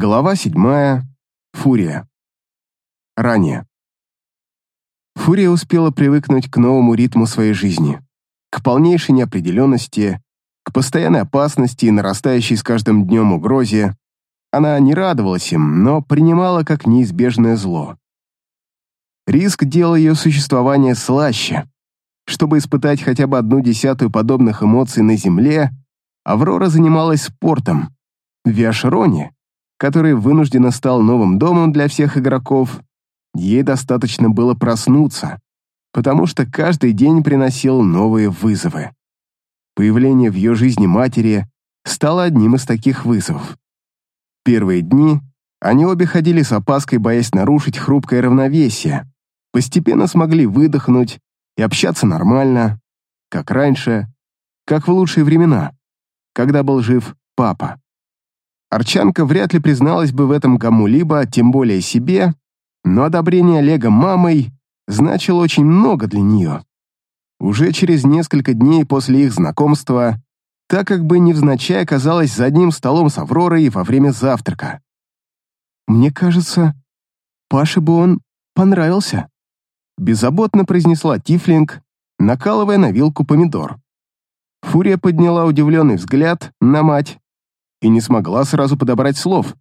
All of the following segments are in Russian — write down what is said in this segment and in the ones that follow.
Глава седьмая. Фурия. Ранее. Фурия успела привыкнуть к новому ритму своей жизни, к полнейшей неопределенности, к постоянной опасности и нарастающей с каждым днем угрозе. Она не радовалась им, но принимала как неизбежное зло. Риск делал ее существование слаще. Чтобы испытать хотя бы одну десятую подобных эмоций на Земле, Аврора занималась спортом. В Виашероне, который вынужденно стал новым домом для всех игроков, ей достаточно было проснуться, потому что каждый день приносил новые вызовы. Появление в ее жизни матери стало одним из таких вызовов. Первые дни они обе ходили с опаской, боясь нарушить хрупкое равновесие, постепенно смогли выдохнуть и общаться нормально, как раньше, как в лучшие времена, когда был жив папа. Арчанка вряд ли призналась бы в этом кому-либо, тем более себе, но одобрение Олега мамой значило очень много для нее. Уже через несколько дней после их знакомства, так как бы невзначай оказалась за одним столом с Авророй во время завтрака. «Мне кажется, Паше бы он понравился», беззаботно произнесла Тифлинг, накалывая на вилку помидор. Фурия подняла удивленный взгляд на мать и не смогла сразу подобрать слов.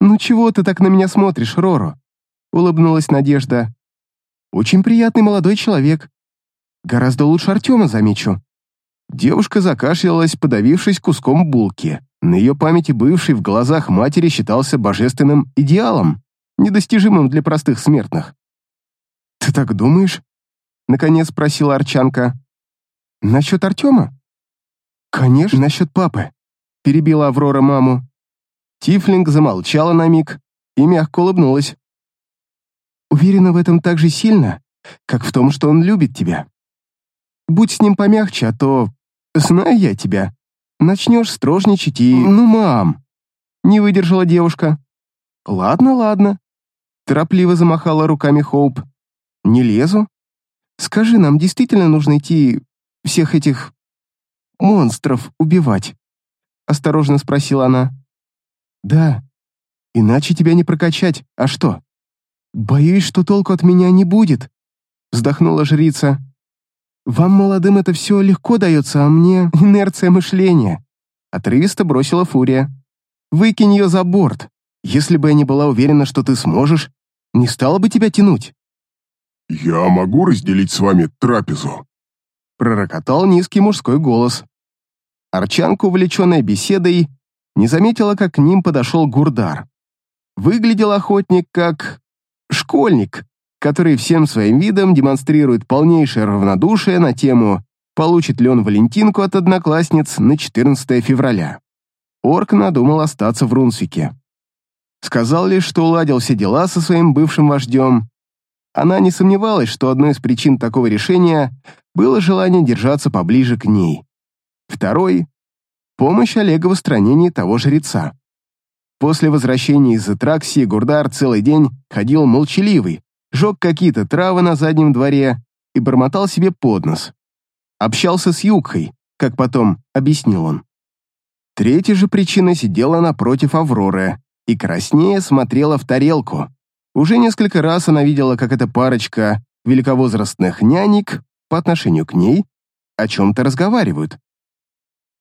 «Ну чего ты так на меня смотришь, Роро?» — улыбнулась Надежда. «Очень приятный молодой человек. Гораздо лучше Артема, замечу». Девушка закашлялась, подавившись куском булки. На ее памяти бывший в глазах матери считался божественным идеалом, недостижимым для простых смертных. «Ты так думаешь?» — наконец спросила Арчанка. «Насчет Артема?» «Конечно, насчет папы», — перебила Аврора маму. Тифлинг замолчала на миг и мягко улыбнулась. «Уверена в этом так же сильно, как в том, что он любит тебя. Будь с ним помягче, а то, знаю я тебя, начнешь строжничать и... Ну, мам!» Не выдержала девушка. «Ладно, ладно», — торопливо замахала руками Хоуп. «Не лезу. Скажи, нам действительно нужно идти всех этих монстров убивать?» Осторожно спросила она. «Да. Иначе тебя не прокачать. А что?» «Боюсь, что толку от меня не будет», — вздохнула жрица. «Вам, молодым, это все легко дается, а мне инерция мышления», — отрывисто бросила Фурия. «Выкинь ее за борт. Если бы я не была уверена, что ты сможешь, не стала бы тебя тянуть». «Я могу разделить с вами трапезу?» Пророкотал низкий мужской голос. Арчанка, увлеченная беседой, не заметила, как к ним подошел Гурдар. Выглядел охотник как... школьник, который всем своим видом демонстрирует полнейшее равнодушие на тему «Получит ли он Валентинку от одноклассниц на 14 февраля?». Орк надумал остаться в Рунсвике. Сказал лишь, что уладил все дела со своим бывшим вождем. Она не сомневалась, что одной из причин такого решения было желание держаться поближе к ней. Второй Помощь Олега в устранении того жреца. После возвращения из Атраксии Гурдар целый день ходил молчаливый, жег какие-то травы на заднем дворе и бормотал себе под нос. Общался с Юкхой, как потом объяснил он. Третья же причина сидела напротив Авроры и краснее смотрела в тарелку. Уже несколько раз она видела, как эта парочка великовозрастных нянек по отношению к ней о чем-то разговаривают.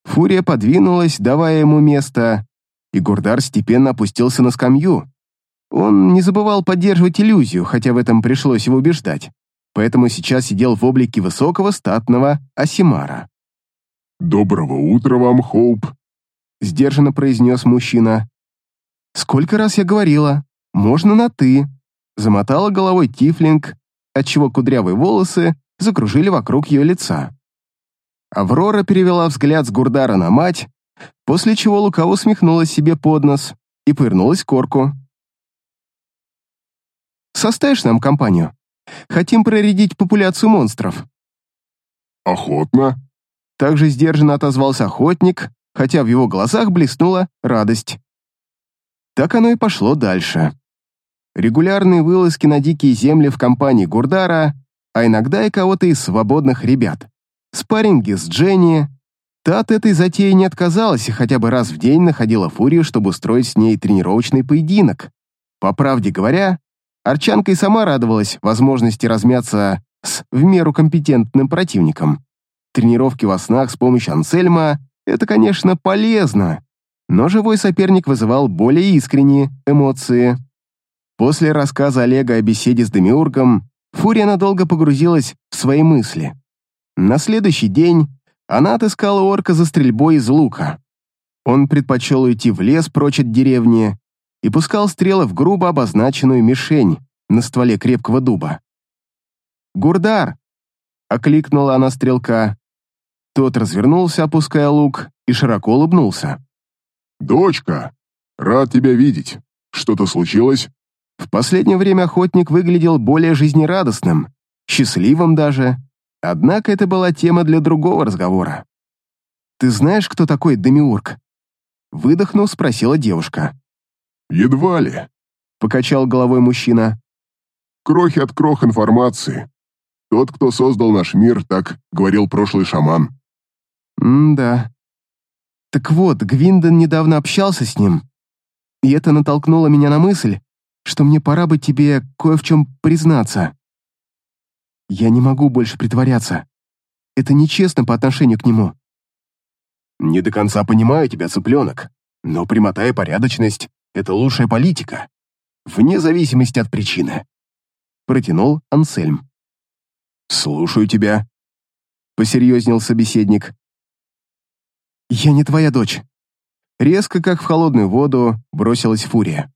Фурия подвинулась, давая ему место, и Гурдар степенно опустился на скамью. Он не забывал поддерживать иллюзию, хотя в этом пришлось его убеждать, поэтому сейчас сидел в облике высокого статного Асимара. «Доброго утра вам, Хоуп», — сдержанно произнес мужчина. «Сколько раз я говорила, можно на «ты», — замотала головой Тифлинг, отчего кудрявые волосы закружили вокруг ее лица. Аврора перевела взгляд с Гурдара на мать, после чего лукаво усмехнулась себе под нос и повернулась к Корку. «Составишь нам компанию? Хотим проредить популяцию монстров». «Охотно», — также сдержанно отозвался охотник, хотя в его глазах блеснула радость. Так оно и пошло дальше. Регулярные вылазки на дикие земли в компании Гурдара, а иногда и кого-то из свободных ребят спарринги с Дженни, Та от этой затеи не отказалась и хотя бы раз в день находила Фурию, чтобы устроить с ней тренировочный поединок. По правде говоря, Арчанка и сама радовалась возможности размяться с в меру компетентным противником. Тренировки во снах с помощью Ансельма — это, конечно, полезно, но живой соперник вызывал более искренние эмоции. После рассказа Олега о беседе с Демиургом Фурия надолго погрузилась в свои мысли. На следующий день она отыскала орка за стрельбой из лука. Он предпочел уйти в лес прочь от деревни и пускал стрелы в грубо обозначенную мишень на стволе крепкого дуба. «Гурдар!» — окликнула она стрелка. Тот развернулся, опуская лук, и широко улыбнулся. «Дочка, рад тебя видеть. Что-то случилось?» В последнее время охотник выглядел более жизнерадостным, счастливым даже, однако это была тема для другого разговора. «Ты знаешь, кто такой Демиург?» Выдохнув, спросила девушка. «Едва ли», — покачал головой мужчина. «Крохи от крох информации. Тот, кто создал наш мир, так говорил прошлый шаман». «М-да. Так вот, Гвинден недавно общался с ним, и это натолкнуло меня на мысль, что мне пора бы тебе кое в чем признаться. Я не могу больше притворяться. Это нечестно по отношению к нему». «Не до конца понимаю тебя, цыпленок, но прямота и порядочность — это лучшая политика, вне зависимости от причины», — протянул Ансельм. «Слушаю тебя», — посерьезнел собеседник. «Я не твоя дочь». Резко, как в холодную воду, бросилась фурия.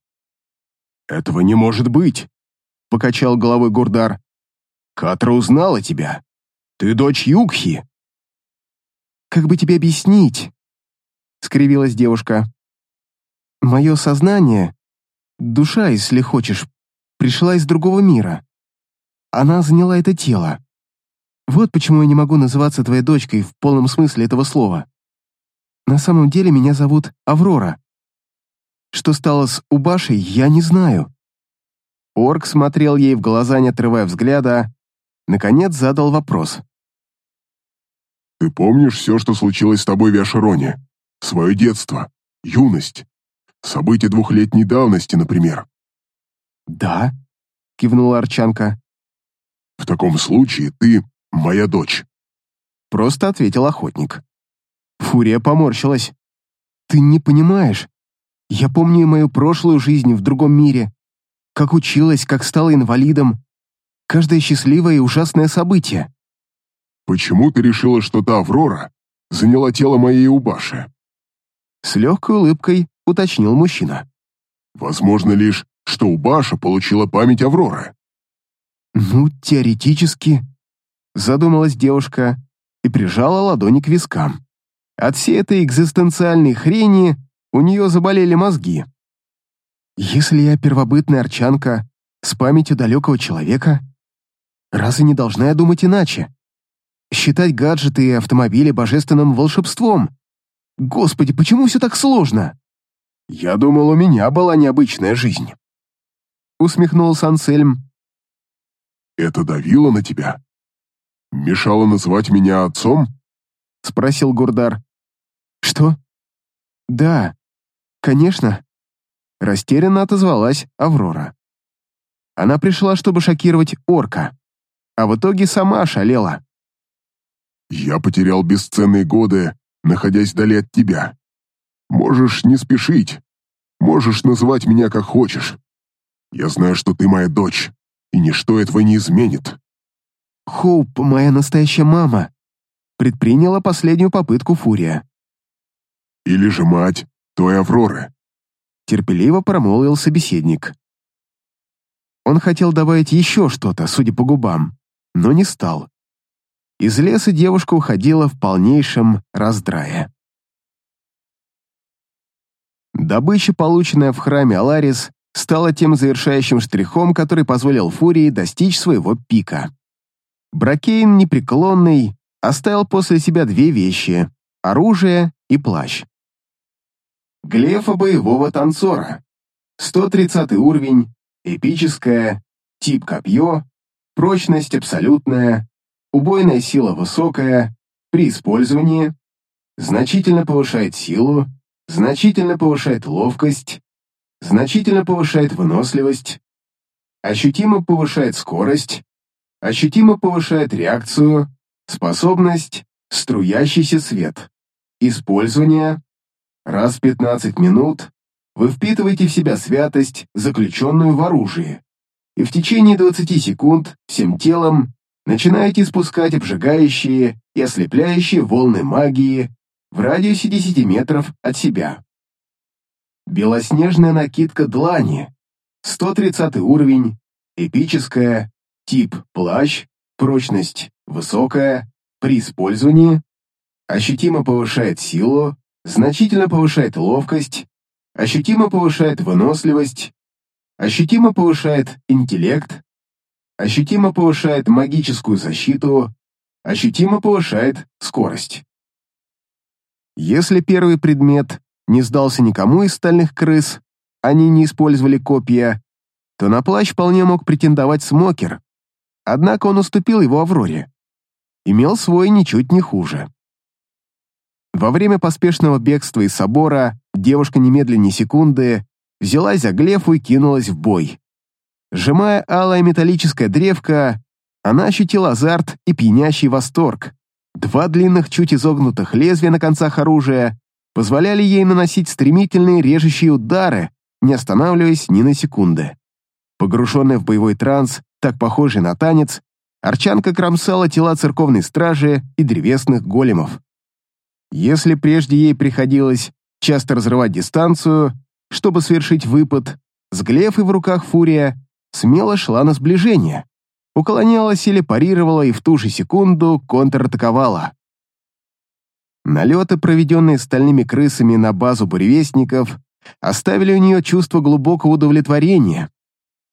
«Этого не может быть», — покачал головой Гурдар. «Катра узнала тебя. Ты дочь Югхи». «Как бы тебе объяснить?» — скривилась девушка. «Мое сознание, душа, если хочешь, пришла из другого мира. Она заняла это тело. Вот почему я не могу называться твоей дочкой в полном смысле этого слова. На самом деле меня зовут Аврора. Что стало с Убашей, я не знаю». Орк смотрел ей в глаза, не отрывая взгляда, наконец задал вопрос. «Ты помнишь все, что случилось с тобой в Яшероне? Свое детство, юность, события двухлетней давности, например?» «Да», — кивнула Арчанка. «В таком случае ты моя дочь», — просто ответил охотник. Фурия поморщилась. «Ты не понимаешь. Я помню мою прошлую жизнь в другом мире. Как училась, как стала инвалидом. Каждое счастливое и ужасное событие». «Почему ты решила, что та Аврора заняла тело моей Убаши?» С легкой улыбкой уточнил мужчина. «Возможно лишь, что Убаша получила память Авроры». «Ну, теоретически», — задумалась девушка и прижала ладони к вискам. От всей этой экзистенциальной хрени у нее заболели мозги. Если я первобытная арчанка с памятью далекого человека, разве не должна я думать иначе? Считать гаджеты и автомобили божественным волшебством? Господи, почему все так сложно? Я думал, у меня была необычная жизнь. Усмехнулся Ансельм. Это давило на тебя? Мешало называть меня отцом? Спросил Гурдар. «Что?» «Да, конечно», — растерянно отозвалась Аврора. Она пришла, чтобы шокировать орка, а в итоге сама шалела. «Я потерял бесценные годы, находясь вдали от тебя. Можешь не спешить, можешь называть меня как хочешь. Я знаю, что ты моя дочь, и ничто этого не изменит». «Хоуп, моя настоящая мама», предприняла последнюю попытку Фурия. Или же мать той Авроры?» Терпеливо промолвил собеседник. Он хотел добавить еще что-то, судя по губам, но не стал. Из леса девушка уходила в полнейшем раздрае. Добыча, полученная в храме Аларис, стала тем завершающим штрихом, который позволил Фурии достичь своего пика. Бракейн, непреклонный, оставил после себя две вещи — оружие и плащ. Глефа боевого танцора. 130 уровень, эпическая, тип копье, прочность абсолютная, убойная сила высокая, при использовании значительно повышает силу, значительно повышает ловкость, значительно повышает выносливость, ощутимо повышает скорость, ощутимо повышает реакцию, способность, струящийся свет. Использование. Раз в 15 минут вы впитываете в себя святость, заключенную в оружии, и в течение 20 секунд всем телом начинаете испускать обжигающие и ослепляющие волны магии в радиусе 10 метров от себя. Белоснежная накидка длани, 130 уровень, эпическая, тип плащ, прочность высокая, при использовании ощутимо повышает силу, значительно повышает ловкость, ощутимо повышает выносливость, ощутимо повышает интеллект, ощутимо повышает магическую защиту, ощутимо повышает скорость. Если первый предмет не сдался никому из стальных крыс, они не использовали копья, то на плащ вполне мог претендовать Смокер, однако он уступил его Авроре. Имел свой ничуть не хуже. Во время поспешного бегства из собора девушка немедленно секунды взялась за глефу и кинулась в бой. Сжимая алая металлическая древко, она ощутила азарт и пьянящий восторг. Два длинных, чуть изогнутых лезвия на концах оружия позволяли ей наносить стремительные режущие удары, не останавливаясь ни на секунды. Погруженная в боевой транс, так похожий на танец, Арчанка кромсала тела церковной стражи и древесных големов. Если прежде ей приходилось часто разрывать дистанцию, чтобы совершить выпад, с глефой в руках фурия смело шла на сближение, уклонялась или парировала и в ту же секунду контратаковала. Налеты, проведенные стальными крысами на базу буревестников, оставили у нее чувство глубокого удовлетворения.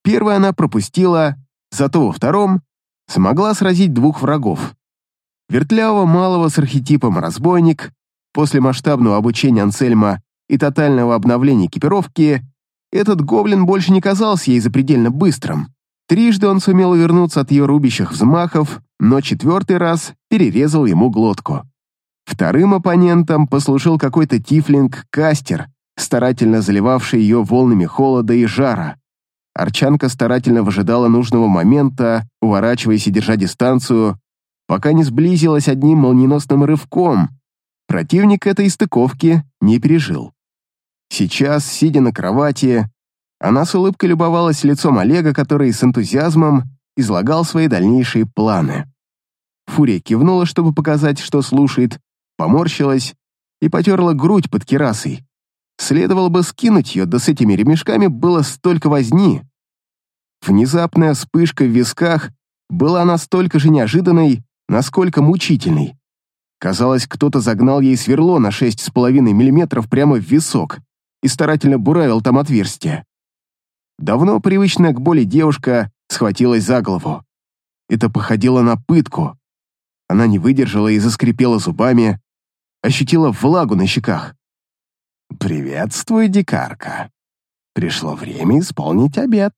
Первое она пропустила, зато во втором смогла сразить двух врагов. Вертлявого малого с архетипом разбойник, после масштабного обучения Ансельма и тотального обновления экипировки, этот гоблин больше не казался ей запредельно быстрым. Трижды он сумел увернуться от ее рубящих взмахов, но четвертый раз перерезал ему глотку. Вторым оппонентом послужил какой-то тифлинг-кастер, старательно заливавший ее волнами холода и жара. Арчанка старательно выжидала нужного момента, уворачиваясь и держа дистанцию, пока не сблизилась одним молниеносным рывком. Противник этой стыковки не пережил. Сейчас, сидя на кровати, она с улыбкой любовалась лицом Олега, который с энтузиазмом излагал свои дальнейшие планы. Фурия кивнула, чтобы показать, что слушает, поморщилась и потерла грудь под керасой. Следовало бы скинуть ее, да с этими ремешками было столько возни. Внезапная вспышка в висках была настолько же неожиданной, насколько мучительной. Казалось, кто-то загнал ей сверло на 6,5 мм прямо в висок и старательно буравил там отверстие. Давно привычная к боли девушка схватилась за голову. Это походило на пытку. Она не выдержала и заскрипела зубами, ощутила влагу на щеках. «Приветствуй, дикарка. Пришло время исполнить обед».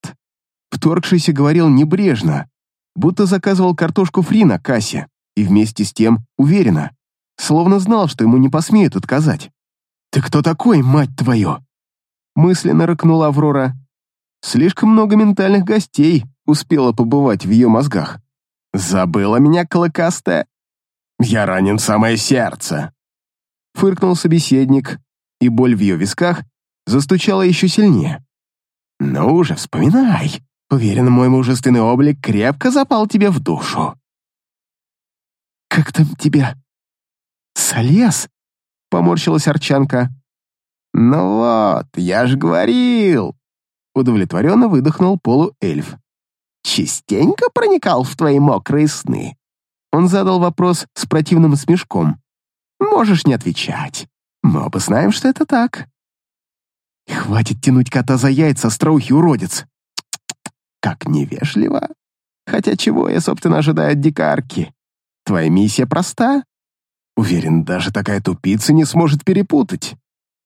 Вторгшийся говорил небрежно, будто заказывал картошку фри на кассе, и вместе с тем уверенно, словно знал, что ему не посмеют отказать. «Ты кто такой, мать твою?» Мысленно рыкнула Аврора. Слишком много ментальных гостей успела побывать в ее мозгах. «Забыла меня, клыкастая?» «Я ранен в самое сердце!» Фыркнул собеседник, и боль в ее висках застучала еще сильнее. «Ну уже, вспоминай. Уверен, мой мужественный облик крепко запал тебе в душу». «Как там тебя?» «Солез?» — поморщилась Арчанка. «Ну вот, я ж говорил!» Удовлетворенно выдохнул полуэльф. «Частенько проникал в твои мокрые сны?» Он задал вопрос с противным смешком. «Можешь не отвечать. Мы оба знаем, что это так». «Хватит тянуть кота за яйца, остроухий уродец!» «Как невежливо! Хотя чего я, собственно, ожидаю от дикарки? Твоя миссия проста. Уверен, даже такая тупица не сможет перепутать.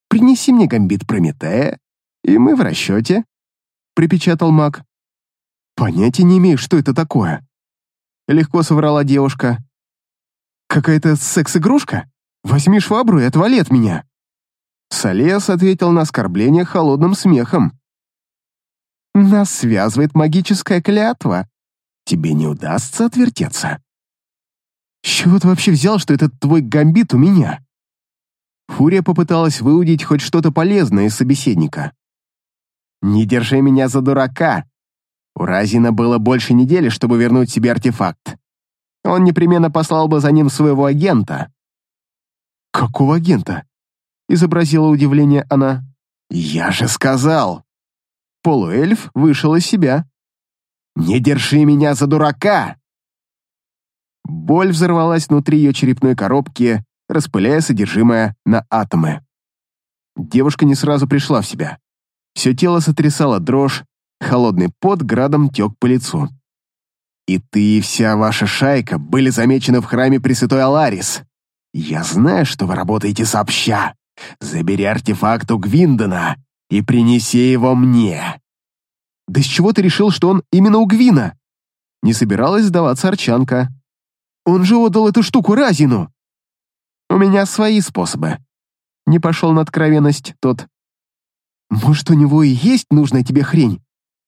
Принеси мне гамбит Прометея, и мы в расчете», — припечатал маг. «Понятия не имею, что это такое», — легко соврала девушка. «Какая-то секс-игрушка? Возьми швабру и отвали от меня!» Солес ответил на оскорбление холодным смехом. «Нас связывает магическая клятва. Тебе не удастся отвертеться». «С чего ты вообще взял, что этот твой гамбит у меня?» Фурия попыталась выудить хоть что-то полезное из собеседника. «Не держи меня за дурака. У Разина было больше недели, чтобы вернуть себе артефакт. Он непременно послал бы за ним своего агента». «Какого агента?» — изобразила удивление она. «Я же сказал!» Полуэльф вышел из себя. «Не держи меня за дурака!» Боль взорвалась внутри ее черепной коробки, распыляя содержимое на атомы. Девушка не сразу пришла в себя. Все тело сотрясало дрожь, холодный пот градом тек по лицу. «И ты и вся ваша шайка были замечены в храме Пресвятой Аларис. Я знаю, что вы работаете сообща. Забери артефакт у Гвиндона и принеси его мне». «Да с чего ты решил, что он именно у Гвина?» Не собиралась сдаваться Арчанка. «Он же отдал эту штуку Разину!» «У меня свои способы». Не пошел на откровенность тот. «Может, у него и есть нужная тебе хрень,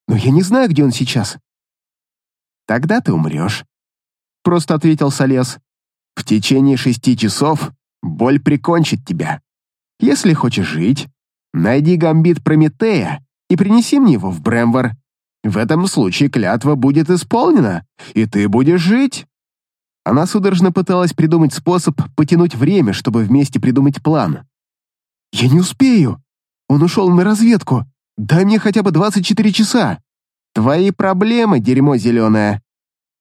но я не знаю, где он сейчас». «Тогда ты умрешь», — просто ответил Солес. «В течение шести часов боль прикончит тебя. Если хочешь жить, найди гамбит Прометея и принеси мне его в Бремвар. В этом случае клятва будет исполнена, и ты будешь жить». Она судорожно пыталась придумать способ потянуть время, чтобы вместе придумать план. «Я не успею. Он ушел на разведку. Дай мне хотя бы 24 часа. Твои проблемы, дерьмо зеленое.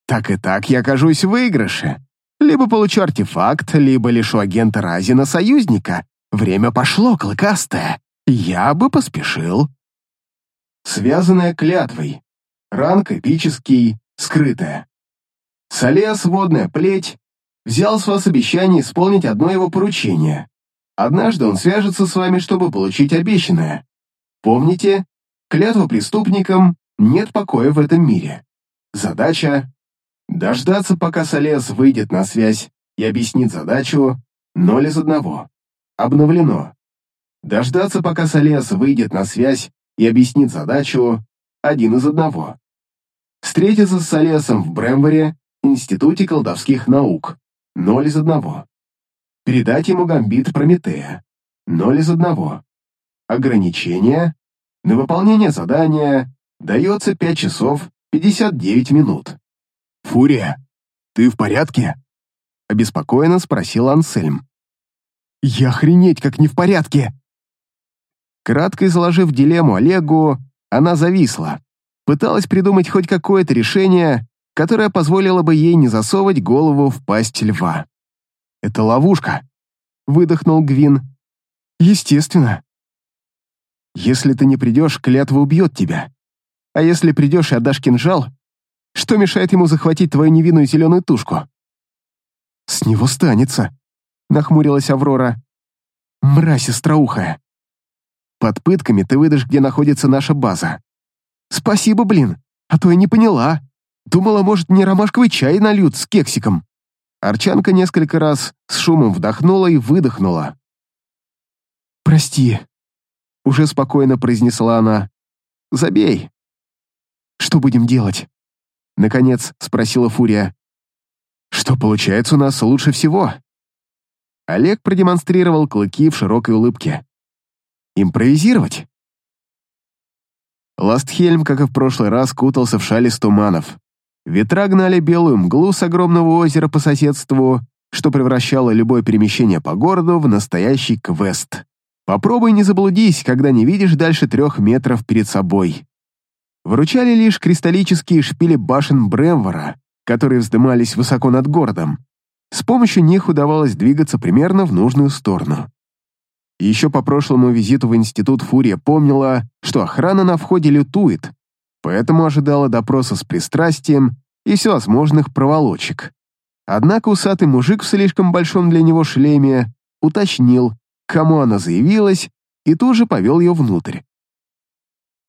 Так и так я окажусь в выигрыше. Либо получу артефакт, либо лишу агента Разина союзника. Время пошло, клыкастое. Я бы поспешил. Связанная клятвой. Ранг эпический, скрытая. Солес, водная плеть, взял с вас обещание исполнить одно его поручение. Однажды он свяжется с вами, чтобы получить обещанное. Помните, клятва преступникам нет покоя в этом мире. Задача — дождаться, пока Солес выйдет на связь и объяснит задачу ноль из одного. Обновлено. Дождаться, пока Солес выйдет на связь и объяснит задачу один из одного. Встретиться с Солесом в Бремворе, Институте колдовских наук, ноль из одного. Передать ему гамбит Прометея, ноль из одного. Ограничение на выполнение задания дается 5 часов 59 минут. «Фурия, ты в порядке?» — обеспокоенно спросил Ансельм. «Я охренеть, как не в порядке!» Кратко изложив дилемму Олегу, она зависла. Пыталась придумать хоть какое-то решение, которое позволило бы ей не засовывать голову в пасть льва. «Это ловушка», — выдохнул Гвин. «Естественно. Если ты не придешь, клятва убьет тебя. А если придешь и отдашь кинжал, что мешает ему захватить твою невинную зеленую тушку?» «С него станется», — нахмурилась Аврора. «Мразь остроухая. Под пытками ты выдашь, где находится наша база. Спасибо, блин, а то я не поняла. Думала, может, мне ромашковый чай нальют с кексиком. Арчанка несколько раз с шумом вдохнула и выдохнула. «Прости», — уже спокойно произнесла она. «Забей». «Что будем делать?» Наконец спросила Фурия. «Что получается у нас лучше всего?» Олег продемонстрировал клыки в широкой улыбке. Импровизировать. Ластхельм, как и в прошлый раз, кутался в шале из туманов. Ветра гнали белую мглу с огромного озера по соседству, что превращало любое перемещение по городу в настоящий квест. Попробуй не заблудись, когда не видишь дальше трех метров перед собой. Выручали лишь кристаллические шпили башен Бремвора, которые вздымались высоко над городом. С помощью них удавалось двигаться примерно в нужную сторону. Еще по прошлому визиту в институт Фурия помнила, что охрана на входе лютует, поэтому ожидала допроса с пристрастием и всевозможных проволочек. Однако усатый мужик в слишком большом для него шлеме уточнил, кому она заявилась, и тут же повел ее внутрь.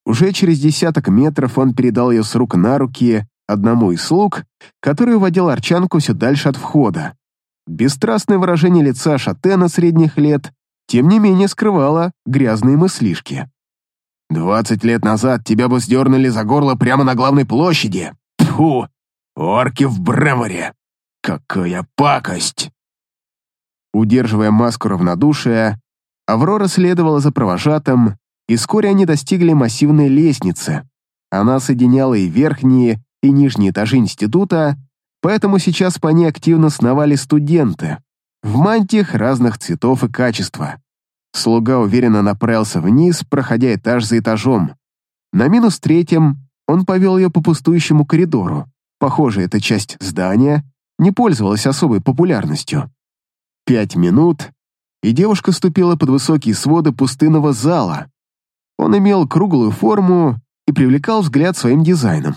Уже через десяток метров он передал ее с рук на руки одному из слуг, который уводил арчанку все дальше от входа. Бесстрастное выражение лица шатена средних лет, тем не менее скрывало грязные мыслишки. «Двадцать лет назад тебя бы сдернули за горло прямо на главной площади. Фу, орки в Бреморе! Какая пакость!» Удерживая маску равнодушия, Аврора следовала за провожатым, и вскоре они достигли массивной лестницы. Она соединяла и верхние, и нижние этажи института, поэтому сейчас по ней активно сновали студенты, в мантиях разных цветов и качества. Слуга уверенно направился вниз, проходя этаж за этажом. На минус третьем он повел ее по пустующему коридору. Похоже, эта часть здания не пользовалась особой популярностью. Пять минут, и девушка ступила под высокие своды пустынного зала. Он имел круглую форму и привлекал взгляд своим дизайном.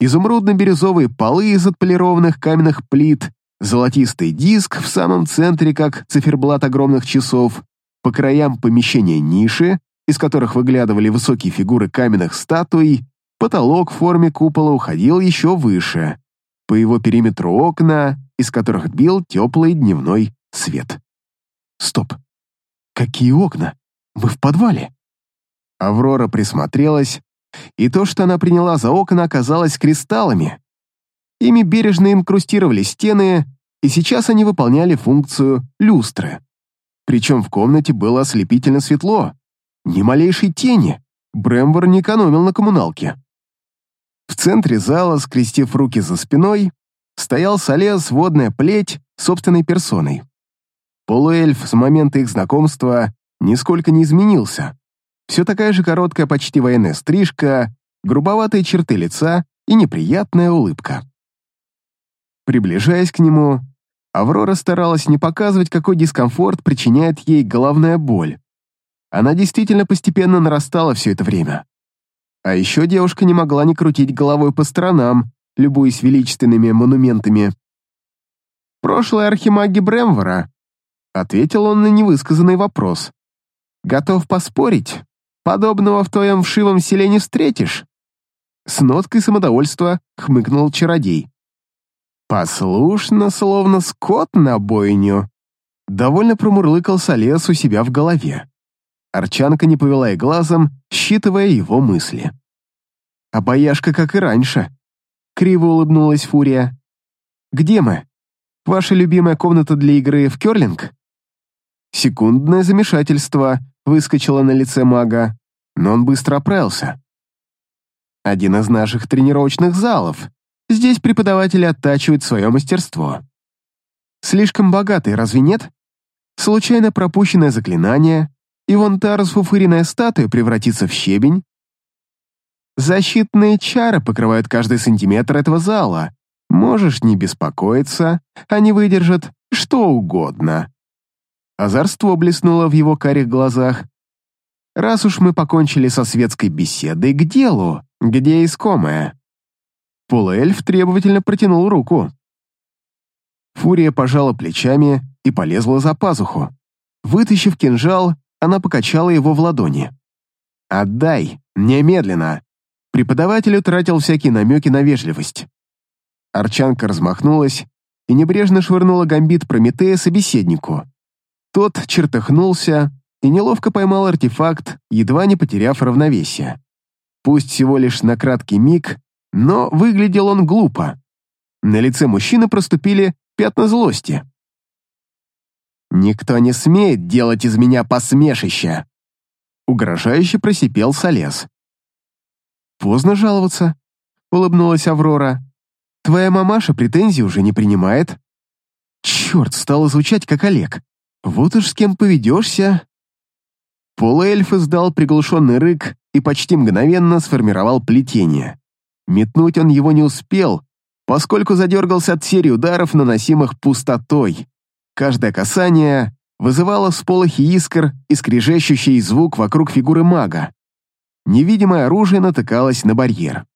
Изумрудно-бирюзовые полы из отполированных каменных плит, золотистый диск в самом центре, как циферблат огромных часов, по краям помещения ниши, из которых выглядывали высокие фигуры каменных статуй, потолок в форме купола уходил еще выше. По его периметру окна, из которых бил теплый дневной свет. Стоп. Какие окна? Мы в подвале. Аврора присмотрелась, и то, что она приняла за окна, оказалось кристаллами. Ими бережно инкрустировали стены, и сейчас они выполняли функцию люстры. Причем в комнате было ослепительно светло. Ни малейшей тени. Брэмбор не экономил на коммуналке. В центре зала, скрестив руки за спиной, стоял Солез, водная плеть, собственной персоной. Полуэльф с момента их знакомства нисколько не изменился. Все такая же короткая, почти военная стрижка, грубоватые черты лица и неприятная улыбка. Приближаясь к нему, Аврора старалась не показывать, какой дискомфорт причиняет ей головная боль. Она действительно постепенно нарастала все это время. А еще девушка не могла не крутить головой по сторонам, любуясь величественными монументами. «Прошлые архимаги Бремвора», — ответил он на невысказанный вопрос. «Готов поспорить, Подобного в твоем вшивом селе не встретишь». С ноткой самодовольства хмыкнул чародей. «Послушно, словно скот на бойню». Довольно промурлыкал Солес у себя в голове. Арчанка не повела и глазом, считывая его мысли. А бояшка, как и раньше. Криво улыбнулась Фурия. «Где мы? Ваша любимая комната для игры в керлинг?» Секундное замешательство — выскочило на лице мага, но он быстро оправился. Один из наших тренировочных залов. Здесь преподаватели оттачивают свое мастерство. Слишком богатый, разве нет? Случайно пропущенное заклинание, и вон та расфуфыренная статуя превратится в щебень. Защитные чары покрывают каждый сантиметр этого зала. Можешь не беспокоиться, они выдержат что угодно. Озорство блеснуло в его карих глазах. «Раз уж мы покончили со светской беседой, к делу, где искомая?» Полуэльф требовательно протянул руку. Фурия пожала плечами и полезла за пазуху. Вытащив кинжал, она покачала его в ладони. «Отдай, немедленно!» Преподаватель утратил всякие намеки на вежливость. Арчанка размахнулась и небрежно швырнула гамбит Прометея собеседнику. Тот чертыхнулся и неловко поймал артефакт, едва не потеряв равновесие. Пусть всего лишь на краткий миг, но выглядел он глупо. На лице мужчины проступили пятна злости. «Никто не смеет делать из меня посмешище!» Угрожающе просипел Солез. «Поздно жаловаться», — улыбнулась Аврора. «Твоя мамаша претензий уже не принимает». Черт, стало звучать как Олег. Вот уж с кем поведешься. Полуэльф издал приглушенный рык и почти мгновенно сформировал плетение. Метнуть он его не успел, поскольку задергался от серии ударов, наносимых пустотой. Каждое касание вызывало всполохи искр и скрежещущий звук вокруг фигуры мага. Невидимое оружие натыкалось на барьер.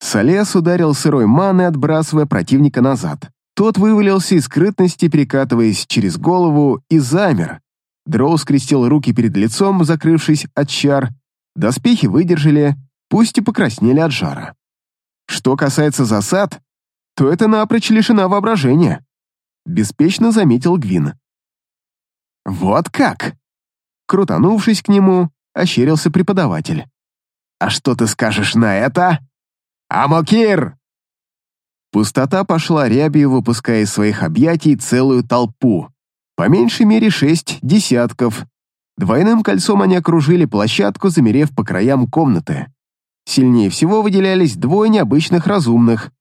Солес ударил сырой маной, отбрасывая противника назад. Тот вывалился из скрытности, перекатываясь через голову, и замер. Дроу скрестил руки перед лицом, закрывшись от чар. Доспехи выдержали, пусть и покраснели от жара. Что касается засад, то это напрочь лишена воображения. беспечно заметил Гвин. «Вот как!» Крутанувшись к нему, ощерился преподаватель. «А что ты скажешь на это?» «Амокир!» Пустота пошла рябью, выпуская из своих объятий целую толпу. По меньшей мере шесть десятков. Двойным кольцом они окружили площадку, замерев по краям комнаты. Сильнее всего выделялись двое необычных разумных.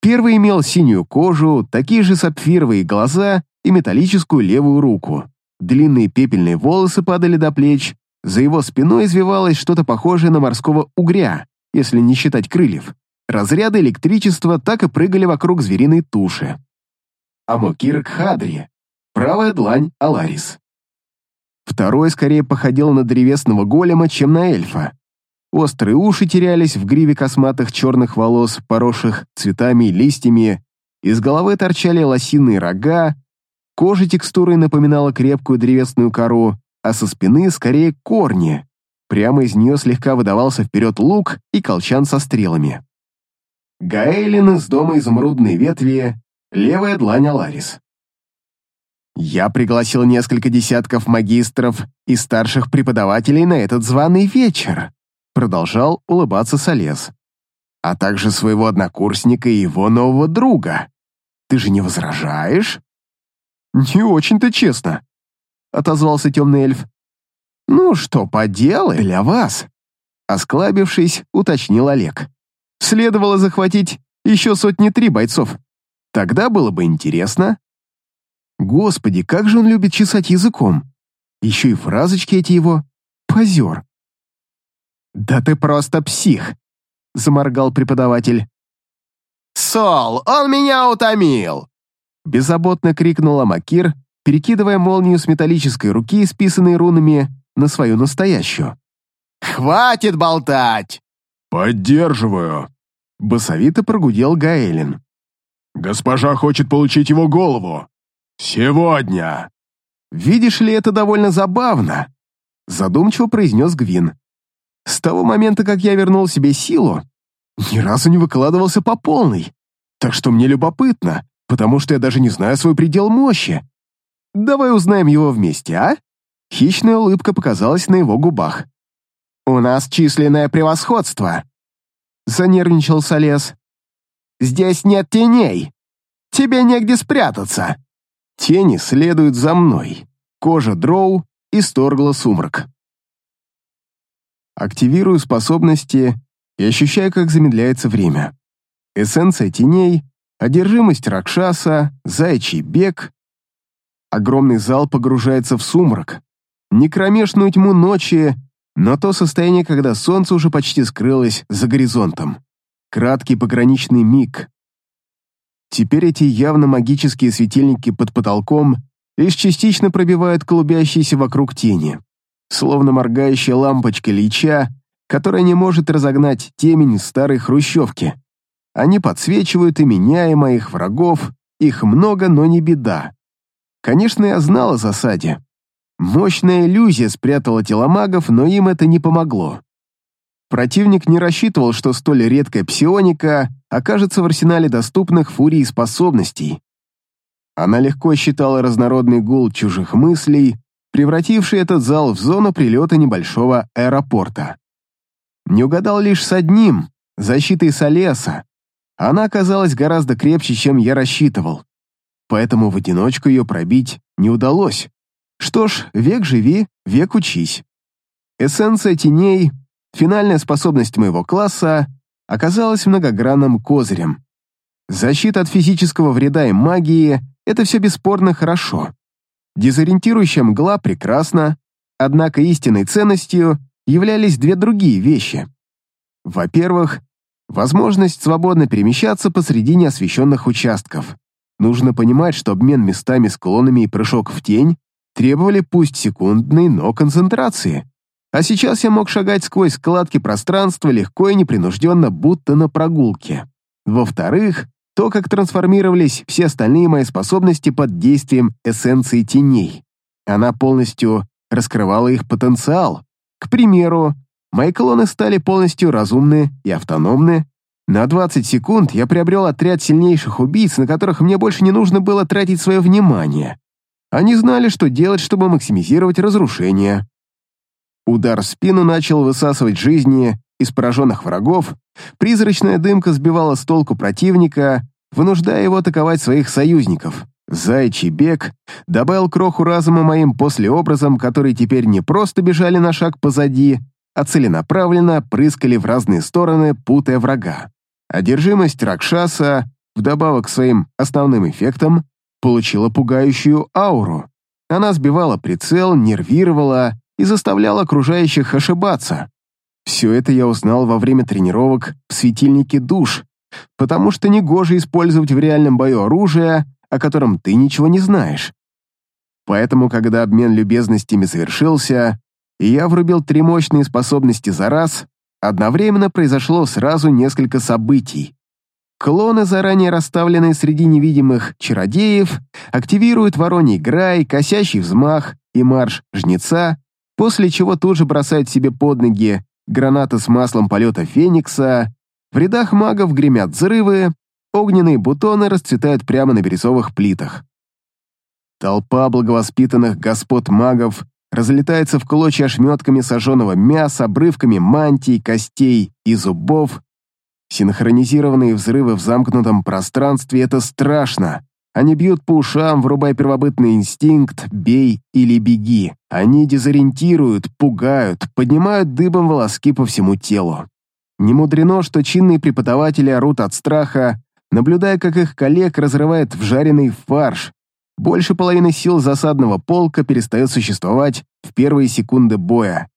Первый имел синюю кожу, такие же сапфировые глаза и металлическую левую руку. Длинные пепельные волосы падали до плеч, за его спиной извивалось что-то похожее на морского угря, если не считать крыльев. Разряды электричества так и прыгали вокруг звериной туши. Амокир Кхадри. Правая длань Аларис. Второй скорее походил на древесного голема, чем на эльфа. Острые уши терялись в гриве косматых черных волос, поросших цветами и листьями, из головы торчали лосиные рога, кожа текстурой напоминала крепкую древесную кору, а со спины скорее корни. Прямо из нее слегка выдавался вперед лук и колчан со стрелами. Гаэлин из дома изумрудной ветви, левая длань Аларис. Я пригласил несколько десятков магистров и старших преподавателей на этот званый вечер, продолжал улыбаться Солез, а также своего однокурсника и его нового друга. Ты же не возражаешь? Не очень-то честно, отозвался темный эльф. Ну что поделать для вас? Осклабившись, уточнил Олег. Следовало захватить еще сотни три бойцов. Тогда было бы интересно. Господи, как же он любит чесать языком. Еще и фразочки эти его. Позер. «Да ты просто псих!» — заморгал преподаватель. «Сол, он меня утомил!» Беззаботно крикнула Макир, перекидывая молнию с металлической руки, списанной рунами, на свою настоящую. «Хватит болтать!» «Поддерживаю!» — басовито прогудел Гаэлин. «Госпожа хочет получить его голову. Сегодня!» «Видишь ли, это довольно забавно», — задумчиво произнес Гвин. «С того момента, как я вернул себе силу, ни разу не выкладывался по полной, так что мне любопытно, потому что я даже не знаю свой предел мощи. Давай узнаем его вместе, а?» Хищная улыбка показалась на его губах. «У нас численное превосходство», — занервничал Солез. «Здесь нет теней. Тебе негде спрятаться». Тени следуют за мной. Кожа дроу исторгла сумрак. Активирую способности и ощущаю, как замедляется время. Эссенция теней, одержимость Ракшаса, заячий бег. Огромный зал погружается в сумрак. Не кромешную тьму ночи, но то состояние, когда солнце уже почти скрылось за горизонтом. Краткий пограничный миг, Теперь эти явно магические светильники под потолком лишь частично пробивают клубящиеся вокруг тени, словно моргающая лампочка Лича, которая не может разогнать темень старой хрущевки. Они подсвечивают и меня, и моих врагов, их много, но не беда. Конечно, я знал о засаде. Мощная иллюзия спрятала тела магов, но им это не помогло. Противник не рассчитывал, что столь редкая псионика окажется в арсенале доступных фурии способностей. Она легко считала разнородный гул чужих мыслей, превративший этот зал в зону прилета небольшого аэропорта. Не угадал лишь с одним, защитой Солеса. Она оказалась гораздо крепче, чем я рассчитывал. Поэтому в одиночку ее пробить не удалось. Что ж, век живи, век учись. Эссенция теней Финальная способность моего класса оказалась многогранным козырем. Защита от физического вреда и магии — это все бесспорно хорошо. Дезориентирующая мгла прекрасна, однако истинной ценностью являлись две другие вещи. Во-первых, возможность свободно перемещаться посреди неосвещенных участков. Нужно понимать, что обмен местами с клонами и прыжок в тень требовали пусть секундной, но концентрации. А сейчас я мог шагать сквозь складки пространства легко и непринужденно, будто на прогулке. Во-вторых, то, как трансформировались все остальные мои способности под действием эссенции теней. Она полностью раскрывала их потенциал. К примеру, мои клоны стали полностью разумны и автономны, На 20 секунд я приобрел отряд сильнейших убийц, на которых мне больше не нужно было тратить свое внимание. Они знали, что делать, чтобы максимизировать разрушение. Удар в спину начал высасывать жизни из пораженных врагов, призрачная дымка сбивала с толку противника, вынуждая его атаковать своих союзников. Зайчий бег добавил кроху разума моим послеобразом, которые теперь не просто бежали на шаг позади, а целенаправленно прыскали в разные стороны, путая врага. Одержимость Ракшаса, вдобавок к своим основным эффектам, получила пугающую ауру. Она сбивала прицел, нервировала и заставляла окружающих ошибаться. Все это я узнал во время тренировок в светильнике душ, потому что негоже использовать в реальном бою оружие, о котором ты ничего не знаешь. Поэтому, когда обмен любезностями завершился, и я врубил три мощные способности за раз, одновременно произошло сразу несколько событий. Клоны, заранее расставленные среди невидимых чародеев, активируют вороний грай, косящий взмах и марш жнеца, после чего тут же бросают себе под ноги гранаты с маслом полета Феникса, в рядах магов гремят взрывы, огненные бутоны расцветают прямо на бирюзовых плитах. Толпа благовоспитанных господ магов разлетается в клочья ошметками сожженного мяса, обрывками мантий, костей и зубов, Синхронизированные взрывы в замкнутом пространстве — это страшно. Они бьют по ушам, врубая первобытный инстинкт «бей или беги». Они дезориентируют, пугают, поднимают дыбом волоски по всему телу. Не мудрено, что чинные преподаватели орут от страха, наблюдая, как их коллег разрывает в жареный фарш. Больше половины сил засадного полка перестает существовать в первые секунды боя.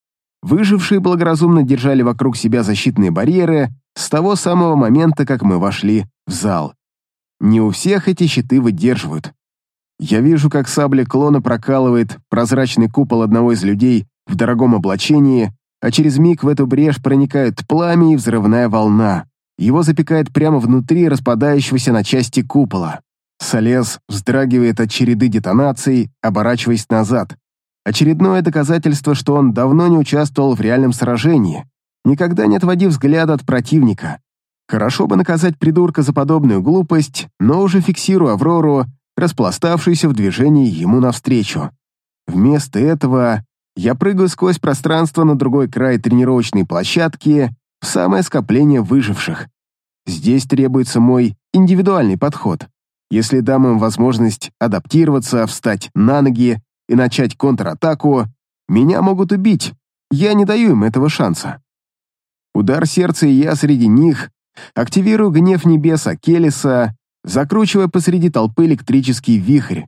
Выжившие благоразумно держали вокруг себя защитные барьеры, с того самого момента, как мы вошли в зал. Не у всех эти щиты выдерживают. Я вижу, как сабля клона прокалывает прозрачный купол одного из людей в дорогом облачении, а через миг в эту брешь проникает пламя и взрывная волна. Его запекает прямо внутри распадающегося на части купола. Солез вздрагивает от череды детонаций, оборачиваясь назад. Очередное доказательство, что он давно не участвовал в реальном сражении, никогда не отводи взгляд от противника. Хорошо бы наказать придурка за подобную глупость, но уже фиксирую Аврору, распластавшуюся в движении ему навстречу. Вместо этого я прыгаю сквозь пространство на другой край тренировочной площадки в самое скопление выживших. Здесь требуется мой индивидуальный подход. Если дам им возможность адаптироваться, встать на ноги и начать контратаку, меня могут убить. Я не даю им этого шанса. Удар сердца и я среди них. Активирую гнев небеса Келеса, закручивая посреди толпы электрический вихрь.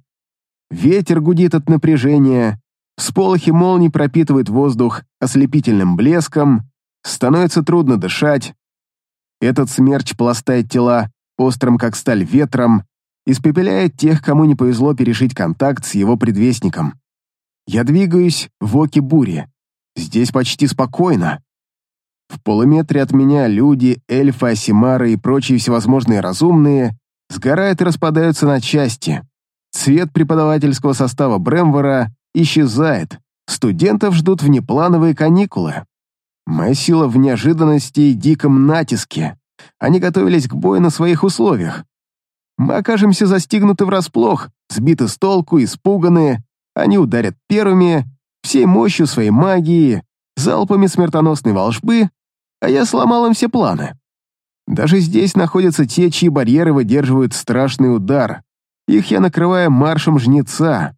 Ветер гудит от напряжения, всполохи молний пропитывают воздух ослепительным блеском, становится трудно дышать. Этот смерч пластает тела острым как сталь ветром, испепеляет тех, кому не повезло пережить контакт с его предвестником. Я двигаюсь в оке бури. Здесь почти спокойно. В полуметре от меня люди, эльфы, асимары и прочие всевозможные разумные сгорают и распадаются на части. Цвет преподавательского состава Бремвора исчезает. Студентов ждут внеплановые каникулы. Моя сила в неожиданности и диком натиске. Они готовились к бою на своих условиях. Мы окажемся застигнуты врасплох, сбиты с толку, испуганы. Они ударят первыми, всей мощью своей магии, залпами смертоносной волшбы а я сломал им все планы. Даже здесь находятся те, чьи барьеры выдерживают страшный удар. Их я накрываю маршем жнеца.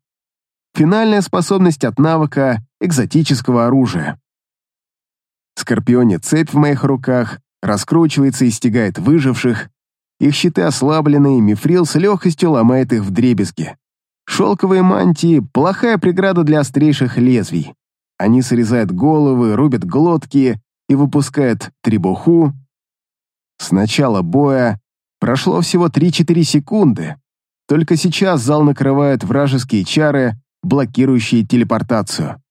Финальная способность от навыка экзотического оружия. Скорпионе цепь в моих руках раскручивается и стягает выживших. Их щиты ослаблены, и мифрил с легкостью ломает их в дребезги. Шелковые мантии — плохая преграда для острейших лезвий. Они срезают головы, рубят глотки и выпускает требуху. С начала боя прошло всего 3-4 секунды. Только сейчас зал накрывает вражеские чары, блокирующие телепортацию.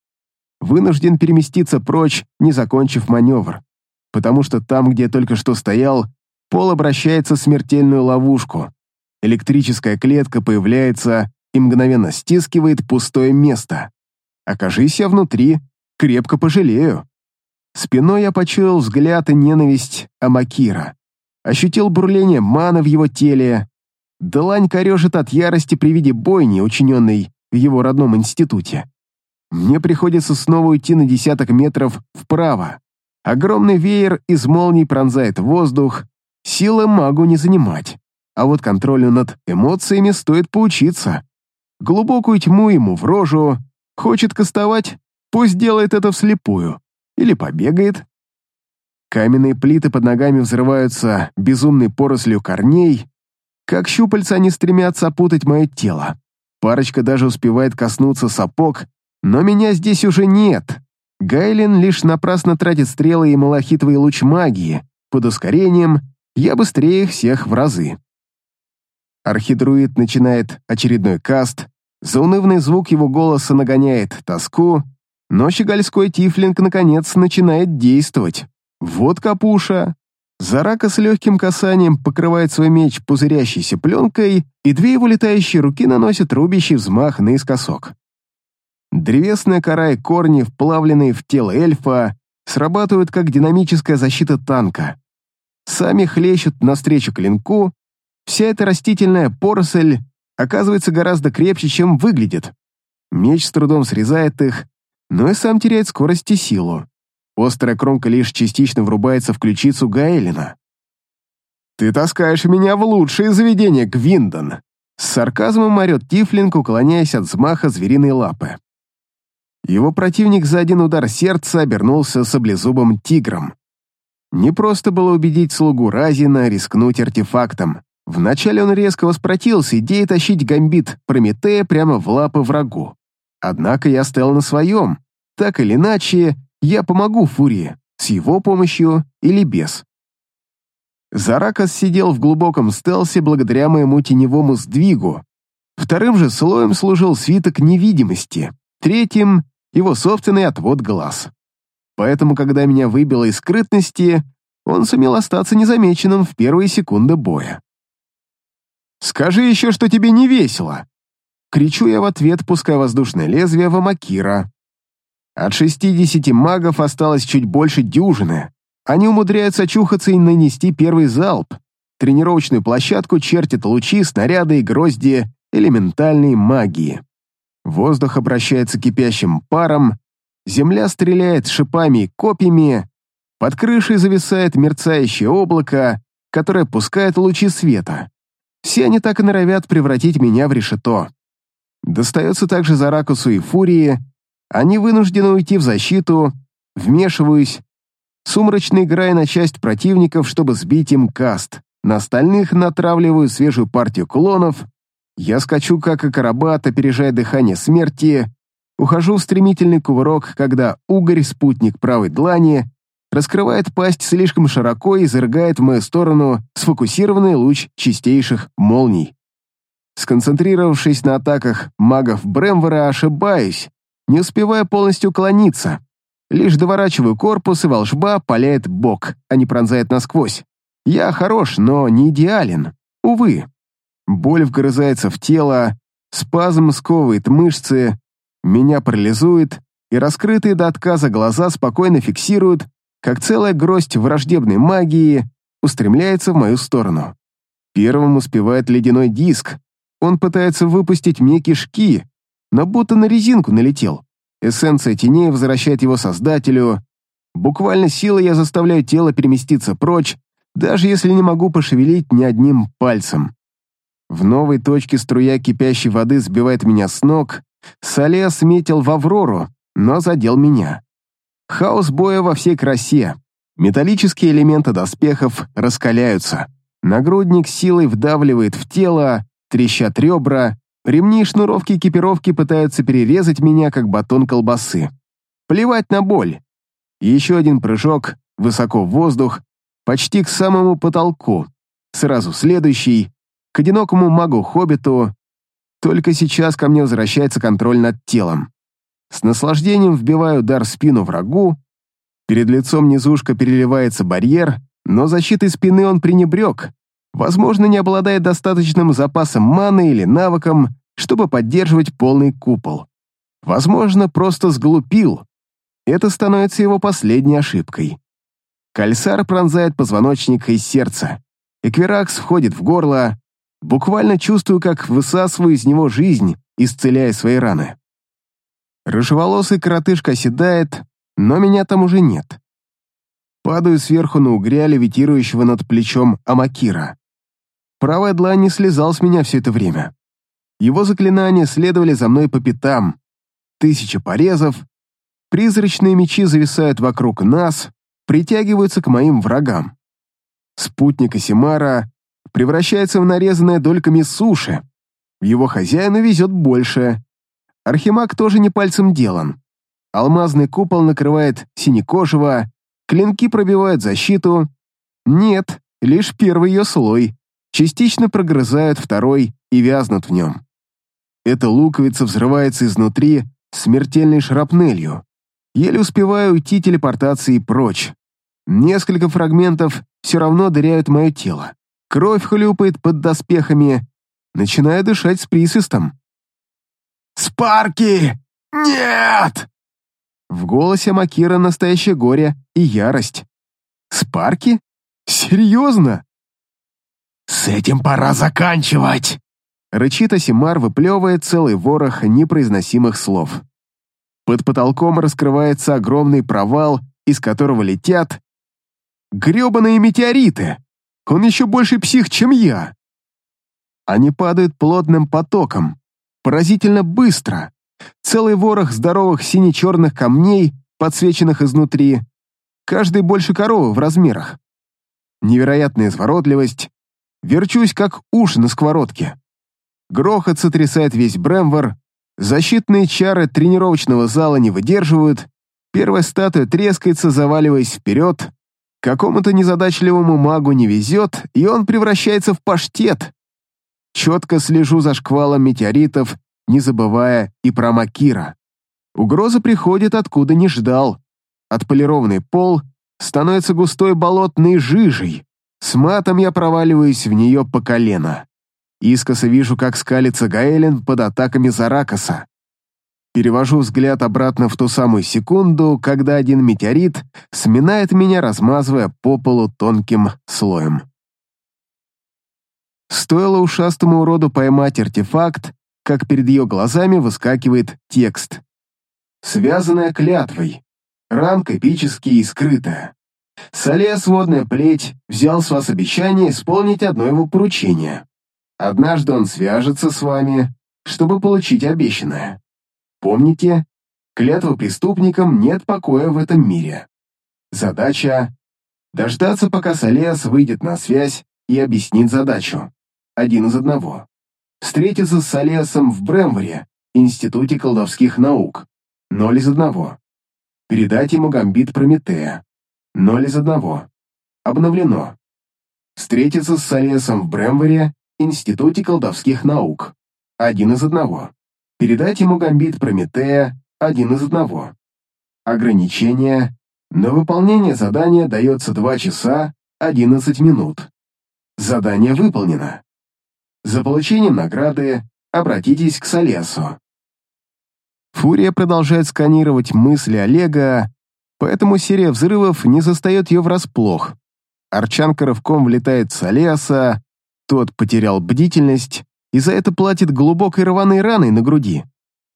Вынужден переместиться прочь, не закончив маневр, потому что там, где только что стоял, пол обращается в смертельную ловушку. Электрическая клетка появляется и мгновенно стискивает пустое место. Окажись я внутри, крепко пожалею. Спиной я почуял взгляд и ненависть Амакира. ощутил бурление маны в его теле. Длань корежит от ярости при виде бойни, учиненной в его родном институте. Мне приходится снова уйти на десяток метров вправо. Огромный веер из молний пронзает воздух, силы магу не занимать. А вот контролю над эмоциями стоит поучиться. Глубокую тьму ему в рожу. Хочет кастовать? Пусть делает это вслепую. Или побегает. Каменные плиты под ногами взрываются безумной порослью корней. Как щупальца они стремятся опутать мое тело. Парочка даже успевает коснуться сапог, но меня здесь уже нет. Гайлен лишь напрасно тратит стрелы и малахитовый луч магии. Под ускорением я быстрее всех в разы. Архидруид начинает очередной каст, заунывный звук его голоса нагоняет тоску, но щегольской тифлинг наконец начинает действовать. Вот капуша. Зарака с легким касанием покрывает свой меч пузырящейся пленкой, и две его летающие руки наносят рубящий взмах наискосок. Древесная кора и корни, вплавленные в тело эльфа, срабатывают как динамическая защита танка. Сами хлещут навстречу клинку, вся эта растительная поросль оказывается гораздо крепче, чем выглядит. Меч с трудом срезает их, но и сам теряет скорость и силу. Острая кромка лишь частично врубается в ключицу Гаэлина. «Ты таскаешь меня в лучшее заведение, Гвиндон!» С сарказмом орет Тифлинг, уклоняясь от взмаха звериной лапы. Его противник за один удар сердца обернулся саблезубым тигром. Не просто было убедить слугу Разина рискнуть артефактом. Вначале он резко воспротивился идее тащить гамбит Прометея прямо в лапы врагу. Однако я стоял на своем. Так или иначе, я помогу Фурии, с его помощью или без. Заракас сидел в глубоком стелсе благодаря моему теневому сдвигу. Вторым же слоем служил свиток невидимости, третьим — его собственный отвод глаз. Поэтому, когда меня выбило из скрытности, он сумел остаться незамеченным в первые секунды боя. «Скажи еще, что тебе не весело!» Кричу я в ответ, пуская воздушное лезвие в Амакира. От шестидесяти магов осталось чуть больше дюжины. Они умудряются очухаться и нанести первый залп. Тренировочную площадку чертят лучи, снаряды и грозди элементальной магии. Воздух обращается кипящим паром, земля стреляет шипами и копьями, под крышей зависает мерцающее облако, которое пускает лучи света. Все они так и норовят превратить меня в решето. Достается также Заракусу и Фурии, они вынуждены уйти в защиту, вмешиваюсь, сумрачно играя на часть противников, чтобы сбить им каст. На остальных натравливаю свежую партию клонов. Я скачу, как акробат, опережая дыхание смерти, ухожу в стремительный кувырок, когда угорь, спутник правой длани, раскрывает пасть слишком широко и изрыгает в мою сторону сфокусированный луч чистейших молний. Сконцентрировавшись на атаках магов Бремвера, ошибаюсь, не успевая полностью уклониться. Лишь доворачиваю корпус, и волшба паляет бок, а не пронзает насквозь. Я хорош, но не идеален. Увы. Боль вгрызается в тело, спазм сковывает мышцы, меня парализует, и раскрытые до отказа глаза спокойно фиксируют, как целая гроздь враждебной магии устремляется в мою сторону. Первым успевает ледяной диск. Он пытается выпустить мне кишки, но будто на резинку налетел. Эссенция теней возвращает его создателю. Буквально силой я заставляю тело переместиться прочь, даже если не могу пошевелить ни одним пальцем. В новой точке струя кипящей воды сбивает меня с ног. Соле сметил в Аврору, но задел меня. Хаос боя во всей красе. Металлические элементы доспехов раскаляются. Нагрудник силой вдавливает в тело, трещат ребра, ремни и шнуровки экипировки пытаются перерезать меня, как батон колбасы. Плевать на боль. Еще один прыжок, высоко в воздух, почти к самому потолку. Сразу следующий, к одинокому магу-хоббиту. Только сейчас ко мне возвращается контроль над телом. С наслаждением вбиваю удар в спину врагу. Перед лицом низушка переливается барьер, но защитой спины он пренебрег. Возможно, не обладает достаточным запасом маны или навыком, чтобы поддерживать полный купол. Возможно, просто сглупил. Это становится его последней ошибкой. Кальсар пронзает позвоночник и сердце. Эквиракс входит в горло, буквально чувствую, как высасываю из него жизнь, исцеляя свои раны. Рыжеволосый коротышка оседает, но меня там уже нет. Падаю сверху на угря, левитирующего над плечом Амакира. Правая длань не слезал с меня все это время. Его заклинания следовали за мной по пятам. Тысяча порезов. Призрачные мечи зависают вокруг нас, притягиваются к моим врагам. Спутник Асимара превращается в нарезанное дольками суши. Его хозяину везет больше. Архимаг тоже не пальцем делан. Алмазный купол накрывает синекожего, клинки пробивают защиту. Нет, лишь первый ее слой. Частично прогрызают второй и вязнут в нем. Эта луковица взрывается изнутри смертельной шрапнелью. Еле успеваю уйти телепортацией прочь. Несколько фрагментов все равно дыряют мое тело. Кровь хлюпает под доспехами. Начинаю дышать с присвистом. «Спарки! Нет!» В голосе Макира настоящее горе и ярость. «Спарки? Серьезно?» «С этим пора заканчивать!» Рычит Асимар, выплевывая целый ворох непроизносимых слов. Под потолком раскрывается огромный провал, из которого летят... грёбаные метеориты! Он еще больше псих, чем я! Они падают плотным потоком, поразительно быстро. Целый ворох здоровых сине-черных камней, подсвеченных изнутри. Каждый больше коровы в размерах. Невероятная изворотливость. Верчусь, как уж на сковородке. Грохот сотрясает весь Брэмвор, защитные чары тренировочного зала не выдерживают, первая статуя трескается, заваливаясь вперед, какому-то незадачливому магу не везет, и он превращается в паштет. Четко слежу за шквалом метеоритов, не забывая и про Макира. Угроза приходит, откуда не ждал. Отполированный пол становится густой болотной жижей. С матом я проваливаюсь в нее по колено. Искоса вижу, как скалится Гаэлен под атаками Заракаса. Перевожу взгляд обратно в ту самую секунду, когда один метеорит сминает меня, размазывая по полу тонким слоем. Стоило ушастому уроду поймать артефакт, как перед ее глазами выскакивает текст. «Связанная клятвой. Ранг эпический и скрытая. Соле сводная плеть взял с вас обещание исполнить одно его поручение. Однажды он свяжется с вами, чтобы получить обещанное. Помните, клятва преступникам нет покоя в этом мире. Задача — дождаться, пока Солеас выйдет на связь и объяснит задачу. Один из одного. Встретиться с Солеасом в Брэмворе, Институте колдовских наук. Ноль из одного. Передать ему гамбит Прометея. Ноль из одного. Обновлено. Встретиться с Солеасом в Брэмворе, Институте колдовских наук. Один из одного. Передать ему гамбит Прометея. Один из одного. Ограничение. На выполнение задания дается 2 часа 11 минут. Задание выполнено. За получением награды обратитесь к Солесу. Фурия продолжает сканировать мысли Олега, поэтому серия взрывов не застает ее врасплох. Арчанка рывком влетает в Солеса, тот потерял бдительность и за это платит глубокой рваной раной на груди.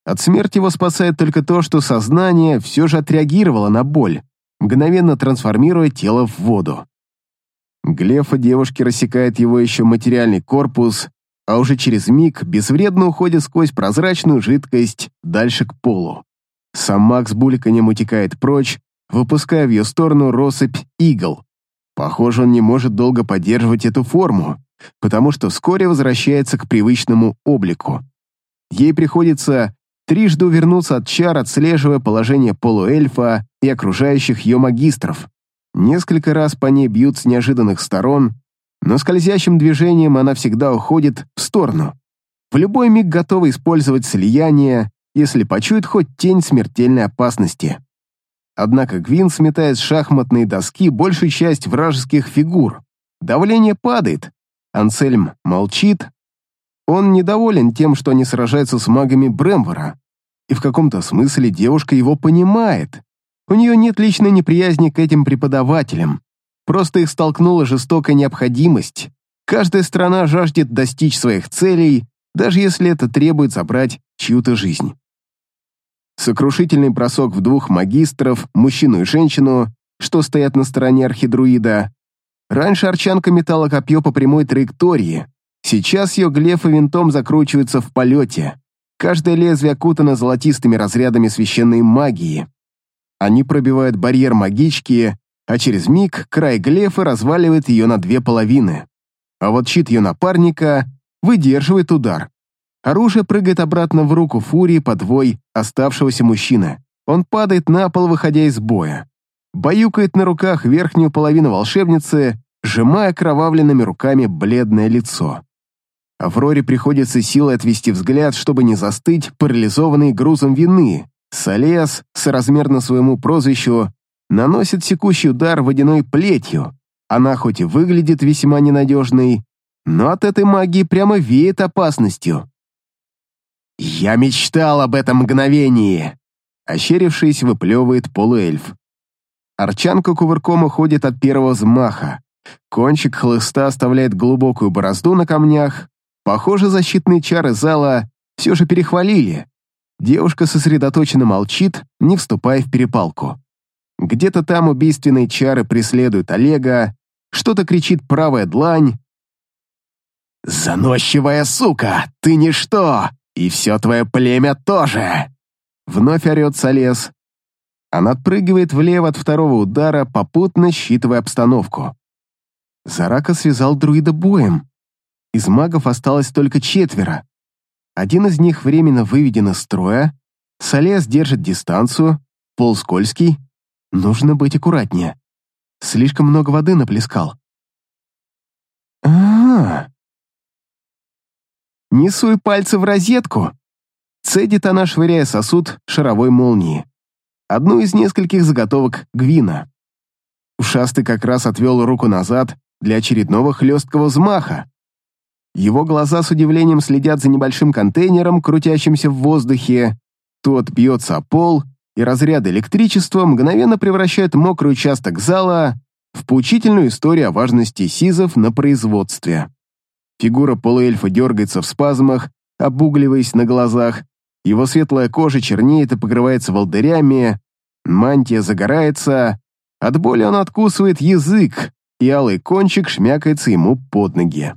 От смерти его спасает только то, что сознание все же отреагировало на боль, мгновенно трансформируя тело в воду. Глефа девушки рассекает его еще материальный корпус, а уже через миг безвредно уходит сквозь прозрачную жидкость дальше к полу. Сам Макс бульканьем утекает прочь, выпуская в ее сторону россыпь игл. Похоже, он не может долго поддерживать эту форму, потому что вскоре возвращается к привычному облику. Ей приходится трижды увернуться от чар, отслеживая положение полуэльфа и окружающих ее магистров. Несколько раз по ней бьют с неожиданных сторон, но скользящим движением она всегда уходит в сторону. В любой миг готова использовать слияние, если почует хоть тень смертельной опасности. Однако Гвин сметает с шахматной доски большую часть вражеских фигур. Давление падает, Ансельм молчит. Он недоволен тем, что они сражаются с магами Бремвора. И в каком-то смысле девушка его понимает. У нее нет личной неприязни к этим преподавателям. Просто их столкнула жестокая необходимость. Каждая страна жаждет достичь своих целей, даже если это требует забрать чью-то жизнь. Сокрушительный бросок в двух магистров, мужчину и женщину, что стоят на стороне архидруида. Раньше Арчанка метала копье по прямой траектории, сейчас ее глеф и винтом закручиваются в полете. Каждое лезвие окутано золотистыми разрядами священной магии. Они пробивают барьер магички, а через миг край глефа разваливает ее на две половины. А вот щит ее напарника выдерживает удар. Оружие прыгает обратно в руку Фурии под вой оставшегося мужчины. Он падает на пол, выходя из боя. Баюкает на руках верхнюю половину волшебницы, сжимая кровавленными руками бледное лицо. Авроре приходится силой отвести взгляд, чтобы не застыть, парализованный грузом вины. Солес, соразмерно своему прозвищу, наносит секущий удар водяной плетью. Она хоть и выглядит весьма ненадежной, но от этой магии прямо веет опасностью. «Я мечтал об этом мгновении!» Ощерившись, выплевывает полуэльф. Арчанка кувырком уходит от первого взмаха. Кончик хлыста оставляет глубокую борозду на камнях. Похоже, защитные чары зала все же перехвалили. Девушка сосредоточенно молчит, не вступая в перепалку. Где-то там убийственные чары преследуют Олега, что-то кричит правая длань. «Заносчивая сука, ты ничто!» «И все твое племя тоже!» Вновь орет Солес. Она отпрыгивает влево от второго удара, попутно считывая обстановку. Зарака связал друида боем. Из магов осталось только четверо. Один из них временно выведен из строя, Солес держит дистанцию, пол скользкий, нужно быть аккуратнее. Слишком много воды наплескал. а, -а, -а «Не суй пальцы в розетку!» Цедит она, швыряя сосуд шаровой молнии. Одну из нескольких заготовок Гвина. Ушастый как раз отвел руку назад для очередного хлесткого взмаха. Его глаза с удивлением следят за небольшим контейнером, крутящимся в воздухе. Тот бьется о пол, и разряды электричества мгновенно превращают мокрый участок зала в поучительную историю о важности СИЗов на производстве. Фигура полуэльфа дергается в спазмах, обугливаясь на глазах. Его светлая кожа чернеет и покрывается волдырями. Мантия загорается. От боли он откусывает язык, и алый кончик шмякается ему под ноги.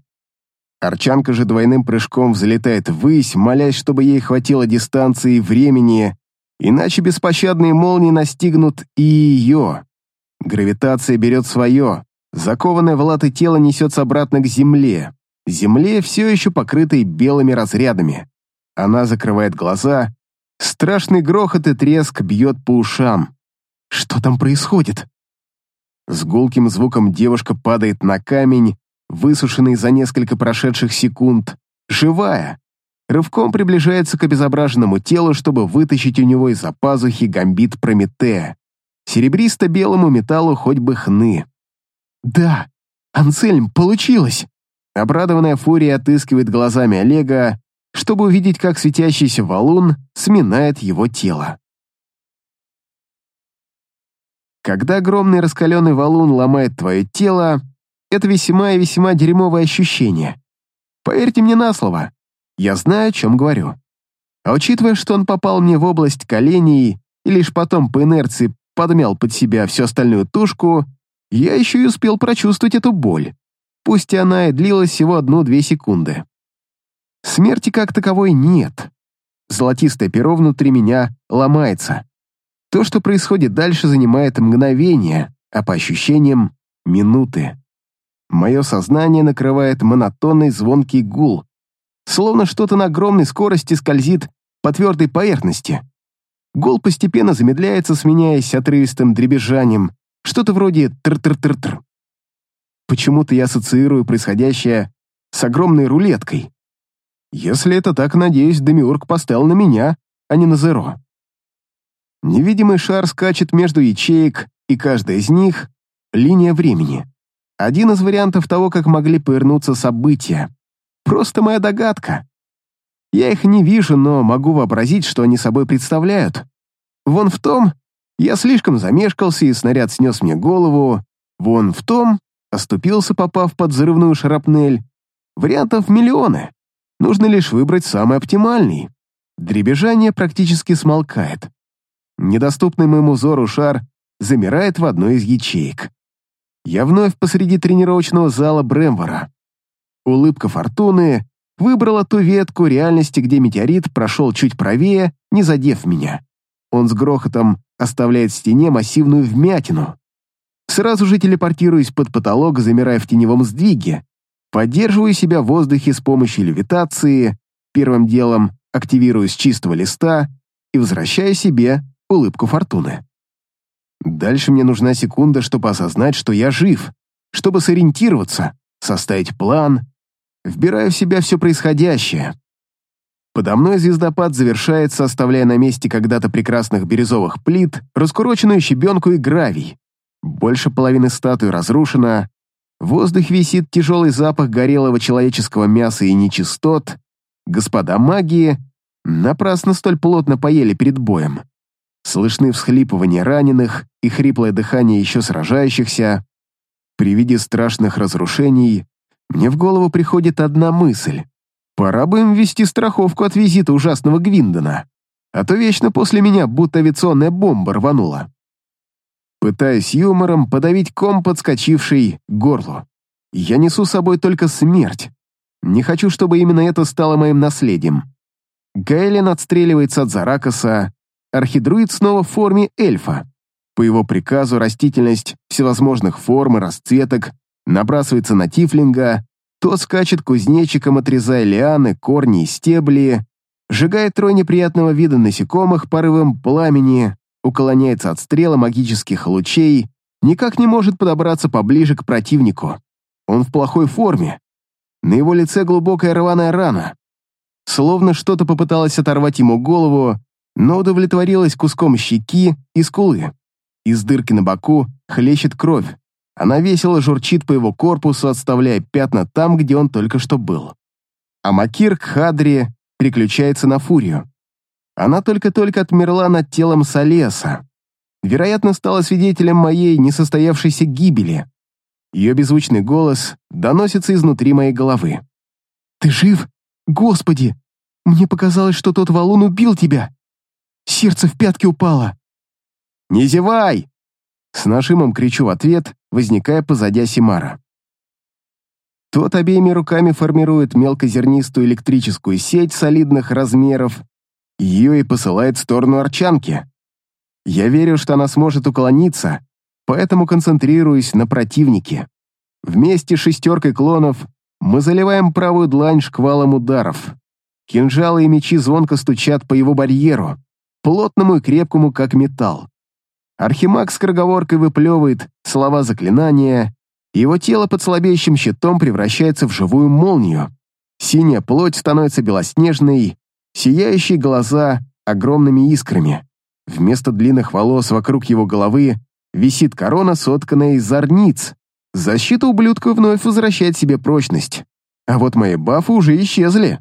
Арчанка же двойным прыжком взлетает ввысь, молясь, чтобы ей хватило дистанции и времени, иначе беспощадные молнии настигнут и ее. Гравитация берет свое. Закованное в латы тело несется обратно к земле земле, все еще покрытой белыми разрядами. Она закрывает глаза. Страшный грохот и треск бьет по ушам. Что там происходит? С гулким звуком девушка падает на камень, высушенный за несколько прошедших секунд, живая. Рывком приближается к обезображенному телу, чтобы вытащить у него из-за пазухи гамбит Прометея. Серебристо-белому металлу хоть бы хны. «Да, Ансельм, получилось!» Обрадованная Фурия отыскивает глазами Олега, чтобы увидеть, как светящийся валун сминает его тело. Когда огромный раскаленный валун ломает твое тело, это весьма и весьма дерьмовое ощущение. Поверьте мне на слово, я знаю, о чем говорю. А учитывая, что он попал мне в область коленей и лишь потом по инерции подмял под себя всю остальную тушку, я еще и успел прочувствовать эту боль пусть и она и длилась всего одну-две секунды. Смерти как таковой нет. Золотистое перо внутри меня ломается. То, что происходит дальше, занимает мгновение, а по ощущениям — минуты. Мое сознание накрывает монотонный звонкий гул, словно что-то на огромной скорости скользит по твердой поверхности. Гул постепенно замедляется, сменяясь отрывистым дребезжанием, что-то вроде тр-тр-тр-тр. Почему-то я ассоциирую происходящее с огромной рулеткой. Если это так, надеюсь, Демиург поставил на меня, а не на Зеро. Невидимый шар скачет между ячеек, и каждая из них — линия времени. Один из вариантов того, как могли повернуться события. Просто моя догадка. Я их не вижу, но могу вообразить, что они собой представляют. Вон в том, я слишком замешкался, и снаряд снес мне голову, Вон в том, оступился, попав под взрывную шрапнель. Вариантов миллионы. Нужно лишь выбрать самый оптимальный. Дребезжание практически смолкает. Недоступный моему взору шар замирает в одной из ячеек. Я вновь посреди тренировочного зала Бремвора. Улыбка фортуны выбрала ту ветку реальности, где метеорит прошел чуть правее, не задев меня. Он с грохотом оставляет в стене массивную вмятину. Сразу же телепортируюсь под потолок, замирая в теневом сдвиге. Поддерживаю себя в воздухе с помощью левитации, первым делом активирую с чистого листа и возвращаю себе улыбку фортуны. Дальше мне нужна секунда, чтобы осознать, что я жив, чтобы сориентироваться, составить план. Вбираю в себя все происходящее. Подо мной звездопад завершается, оставляя на месте когда-то прекрасных бирюзовых плит раскуроченную щебенку и гравий. Больше половины статуи разрушена, в воздухе висит тяжелый запах горелого человеческого мяса и нечистот. Господа магии напрасно столь плотно поели перед боем. Слышны всхлипывания раненых и хриплое дыхание еще сражающихся. При виде страшных разрушений мне в голову приходит одна мысль. Пора бы им ввести страховку от визита ужасного Гвиндона, а то вечно после меня будто авиационная бомба рванула. Пытаясь юмором подавить ком, подскочивший к горлу. Я несу с собой только смерть. Не хочу, чтобы именно это стало моим наследием. Гайлен отстреливается от Заракаса, архидруид снова в форме эльфа. По его приказу растительность всевозможных форм и расцветок набрасывается на тифлинга, тот скачет кузнечиком, отрезая лианы, корни и стебли, сжигает трое неприятного вида насекомых порывом пламени, уклоняется от стрела магических лучей, никак не может подобраться поближе к противнику. Он в плохой форме. На его лице глубокая рваная рана. Словно что-то попыталось оторвать ему голову, но удовлетворилась куском щеки и скулы. Из дырки на боку хлещет кровь. Она весело журчит по его корпусу, отставляя пятна там, где он только что был. А Макир Кхадри переключается на фурию. Она только-только отмерла над телом Солеса. Вероятно, стала свидетелем моей несостоявшейся гибели. Ее беззвучный голос доносится изнутри моей головы. «Ты жив? Господи! Мне показалось, что тот валун убил тебя! Сердце в пятки упало!» «Не зевай!» С нажимом кричу в ответ, возникая позади Симара. Тот обеими руками формирует мелкозернистую электрическую сеть солидных размеров ее и посылает в сторону Арчанки. Я верю, что она сможет уклониться, поэтому концентрируюсь на противнике. Вместе с шестеркой клонов мы заливаем правую длань шквалом ударов. Кинжалы и мечи звонко стучат по его барьеру, плотному и крепкому, как металл. Архимаг с кроговоркой выплевывает слова заклинания, его тело под слабеющим щитом превращается в живую молнию. Синяя плоть становится белоснежной, Сияющие глаза огромными искрами. Вместо длинных волос вокруг его головы висит корона, сотканная из зорниц. Защита ублюдка вновь возвращает себе прочность. А вот мои бафы уже исчезли.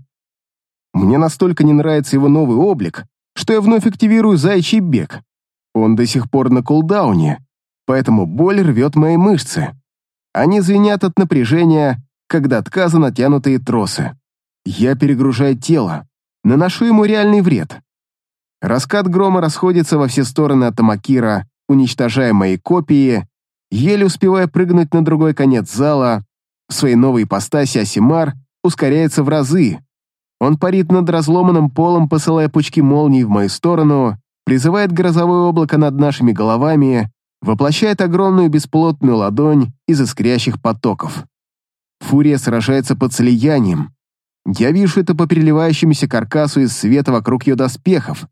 Мне настолько не нравится его новый облик, что я вновь активирую зайчий бег. Он до сих пор на кулдауне, поэтому боль рвет мои мышцы. Они звенят от напряжения, когда отказа натянутые тросы. Я перегружаю тело, наношу ему реальный вред. Раскат грома расходится во все стороны от Тамакира, уничтожая мои копии, еле успевая прыгнуть на другой конец зала. В своей новой ипостаси Асимар ускоряется в разы. Он парит над разломанным полом, посылая пучки молний в мою сторону, призывает грозовое облако над нашими головами, воплощает огромную бесплотную ладонь из искрящих потоков. Фурия сражается под слиянием, я вижу это по переливающемуся каркасу из света вокруг ее доспехов.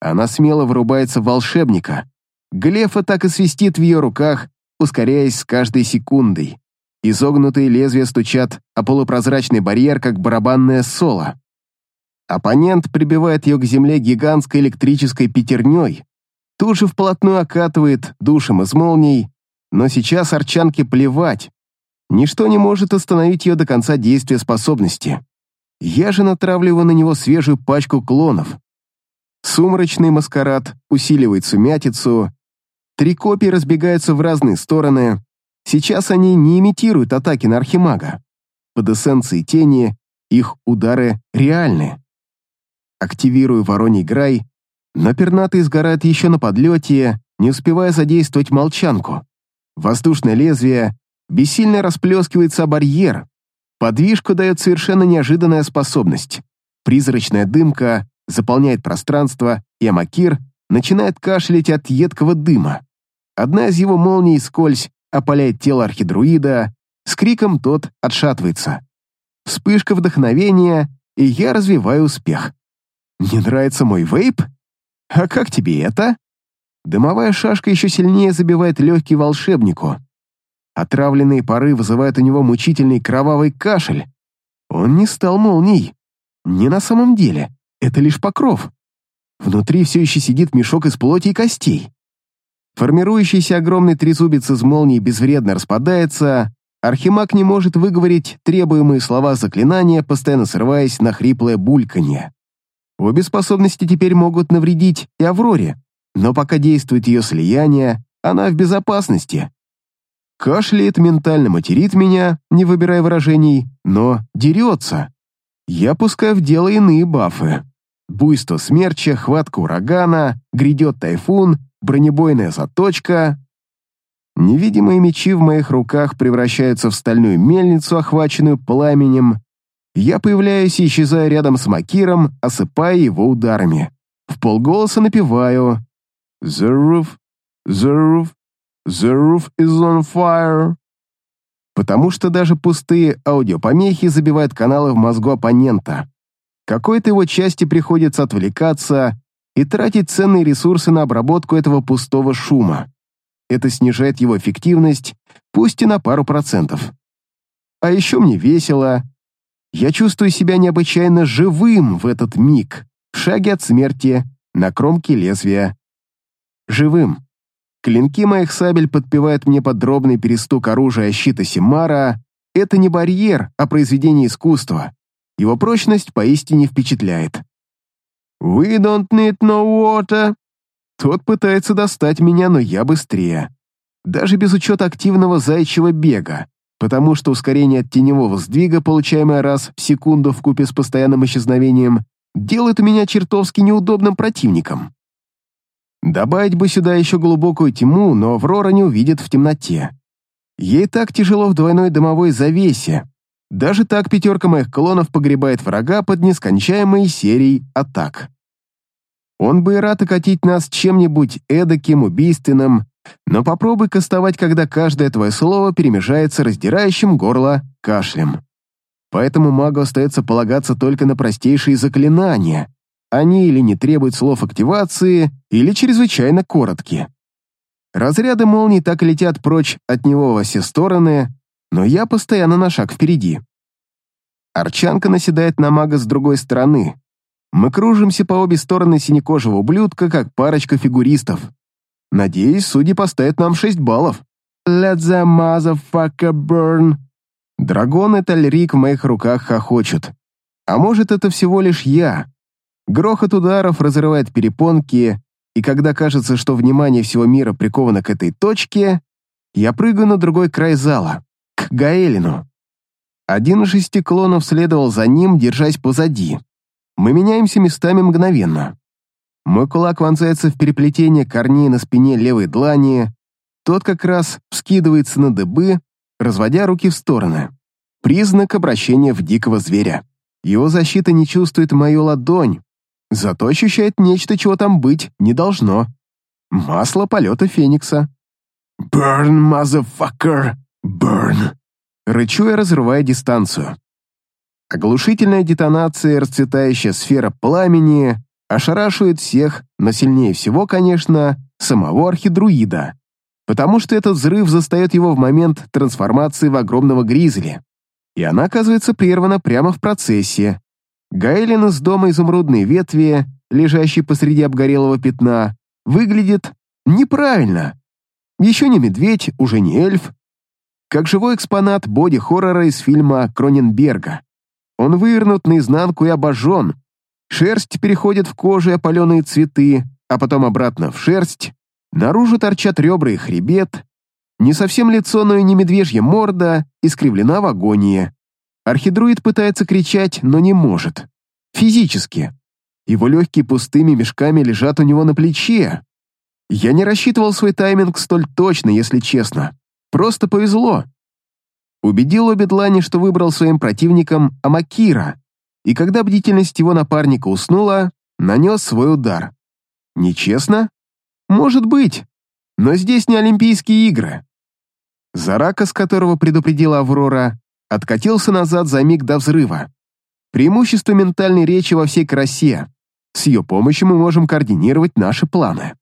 Она смело врубается в волшебника. Глефа так и свистит в ее руках, ускоряясь с каждой секундой. Изогнутые лезвия стучат о полупрозрачный барьер, как барабанное соло. Оппонент прибивает ее к земле гигантской электрической пятерней, тут же вплотную окатывает душем из молний, но сейчас арчанке плевать. Ничто не может остановить ее до конца действия способности. Я же натравливаю на него свежую пачку клонов. Сумрачный маскарад усиливает сумятицу, три копии разбегаются в разные стороны, Сейчас они не имитируют атаки на архимага. Под эссенцией тени их удары реальны. Активирую вороний грай, но пернатый сгорает еще на подлете, не успевая задействовать молчанку. Воздушное лезвие бессильно расплескивается о барьер. Подвижку дает совершенно неожиданная способность. Призрачная дымка заполняет пространство, и Амакир начинает кашлять от едкого дыма. Одна из его молний скользь опаляет тело архидруида, с криком тот отшатывается. Вспышка вдохновения, и я развиваю успех. Не нравится мой вейп? А как тебе это? Дымовая шашка еще сильнее забивает легкий волшебнику. Отравленные пары вызывают у него мучительный кровавый кашель. Он не стал молнией. Не на самом деле. Это лишь покров. Внутри все еще сидит мешок из плоти и костей. Формирующийся огромный трезубец из молнии безвредно распадается, Архимаг не может выговорить требуемые слова заклинания, постоянно срываясь на хриплое бульканье. Обе способности теперь могут навредить и Авроре, но пока действует ее слияние, она в безопасности. Кашляет, ментально материт меня, не выбирая выражений, но дерется. Я пускаю в дело иные бафы. Буйство смерча, хватка урагана, грядет тайфун, бронебойная заточка. Невидимые мечи в моих руках превращаются в стальную мельницу, охваченную пламенем. Я появляюсь и исчезаю рядом с Макиром, осыпая его ударами. В полголоса напеваю «The roof, the roof, the roof is on fire». Потому что даже пустые аудиопомехи забивают каналы в мозгу оппонента. Какой-то его части приходится отвлекаться и тратить ценные ресурсы на обработку этого пустого шума. Это снижает его эффективность, пусть и на пару процентов. А еще мне весело. Я чувствую себя необычайно живым в этот миг, в шаге от смерти, на кромке лезвия. Живым. Клинки моих сабель подпевают мне подробный перестук оружия щита Симара. Это не барьер, а произведение искусства. Его прочность поистине впечатляет. «We don't need no water», тот пытается достать меня, но я быстрее. Даже без учета активного зайчьего бега, потому что ускорение от теневого сдвига, получаемое раз в секунду в купе с постоянным исчезновением, делает меня чертовски неудобным противником. Добавить бы сюда еще глубокую тьму, но Аврора не увидит в темноте. Ей так тяжело в двойной дымовой завесе. Даже так пятерка моих клонов погребает врага под нескончаемой серией атак. Он бы и рад окатить нас чем-нибудь эдаким, убийственным, но попробуй кастовать, когда каждое твое слово перемежается раздирающим горло кашлем. Поэтому магу остается полагаться только на простейшие заклинания. Они или не требуют слов активации, или чрезвычайно короткие. Разряды молний так летят прочь от него во все стороны, но я постоянно на шаг впереди. Арчанка наседает на мага с другой стороны, мы кружимся по обе стороны синекожего ублюдка, как парочка фигуристов. Надеюсь, судьи поставят нам 6 баллов. Let the motherfucker burn. Драгон и Тальрик в моих руках хохочут. А может, это всего лишь я. Грохот ударов разрывает перепонки, и когда кажется, что внимание всего мира приковано к этой точке, я прыгаю на другой край зала, к Гаэлину. Один из шести клонов следовал за ним, держась позади. Мы меняемся местами мгновенно. Мой кулак вонзается в переплетение корней на спине левой длани, тот как раз вскидывается на дыбы, разводя руки в стороны. Признак обращения в дикого зверя. Его защита не чувствует мою ладонь, зато ощущает нечто, чего там быть не должно. Масло полета Феникса. «Burn, motherfucker! Burn!» Рычу я, разрывая дистанцию. Оглушительная детонация расцветающая сфера пламени ошарашивает всех, но сильнее всего, конечно, самого архидруида, потому что этот взрыв застает его в момент трансформации в огромного гризли, и она оказывается прервана прямо в процессе. Гаэлин из дома изумрудной ветви, лежащий посреди обгорелого пятна, выглядит неправильно. Еще не медведь, уже не эльф, как живой экспонат боди-хоррора из фильма Кроненберга. Он вывернут наизнанку и обожжен. Шерсть переходит в кожу и опаленные цветы, а потом обратно в шерсть. Наружу торчат ребра и хребет. Не совсем лицо, но и не медвежья морда, искривлена в агонии. Архидруид пытается кричать, но не может. Физически. Его легкие пустыми мешками лежат у него на плече. Я не рассчитывал свой тайминг столь точно, если честно. Просто повезло. Убедил обе длани, что выбрал своим противником Амакира, и когда бдительность его напарника уснула, нанес свой удар. Нечестно? Может быть, но здесь не Олимпийские игры. Зарака, с которого предупредила Аврора, откатился назад за миг до взрыва. Преимущество ментальной речи во всей красе. С ее помощью мы можем координировать наши планы.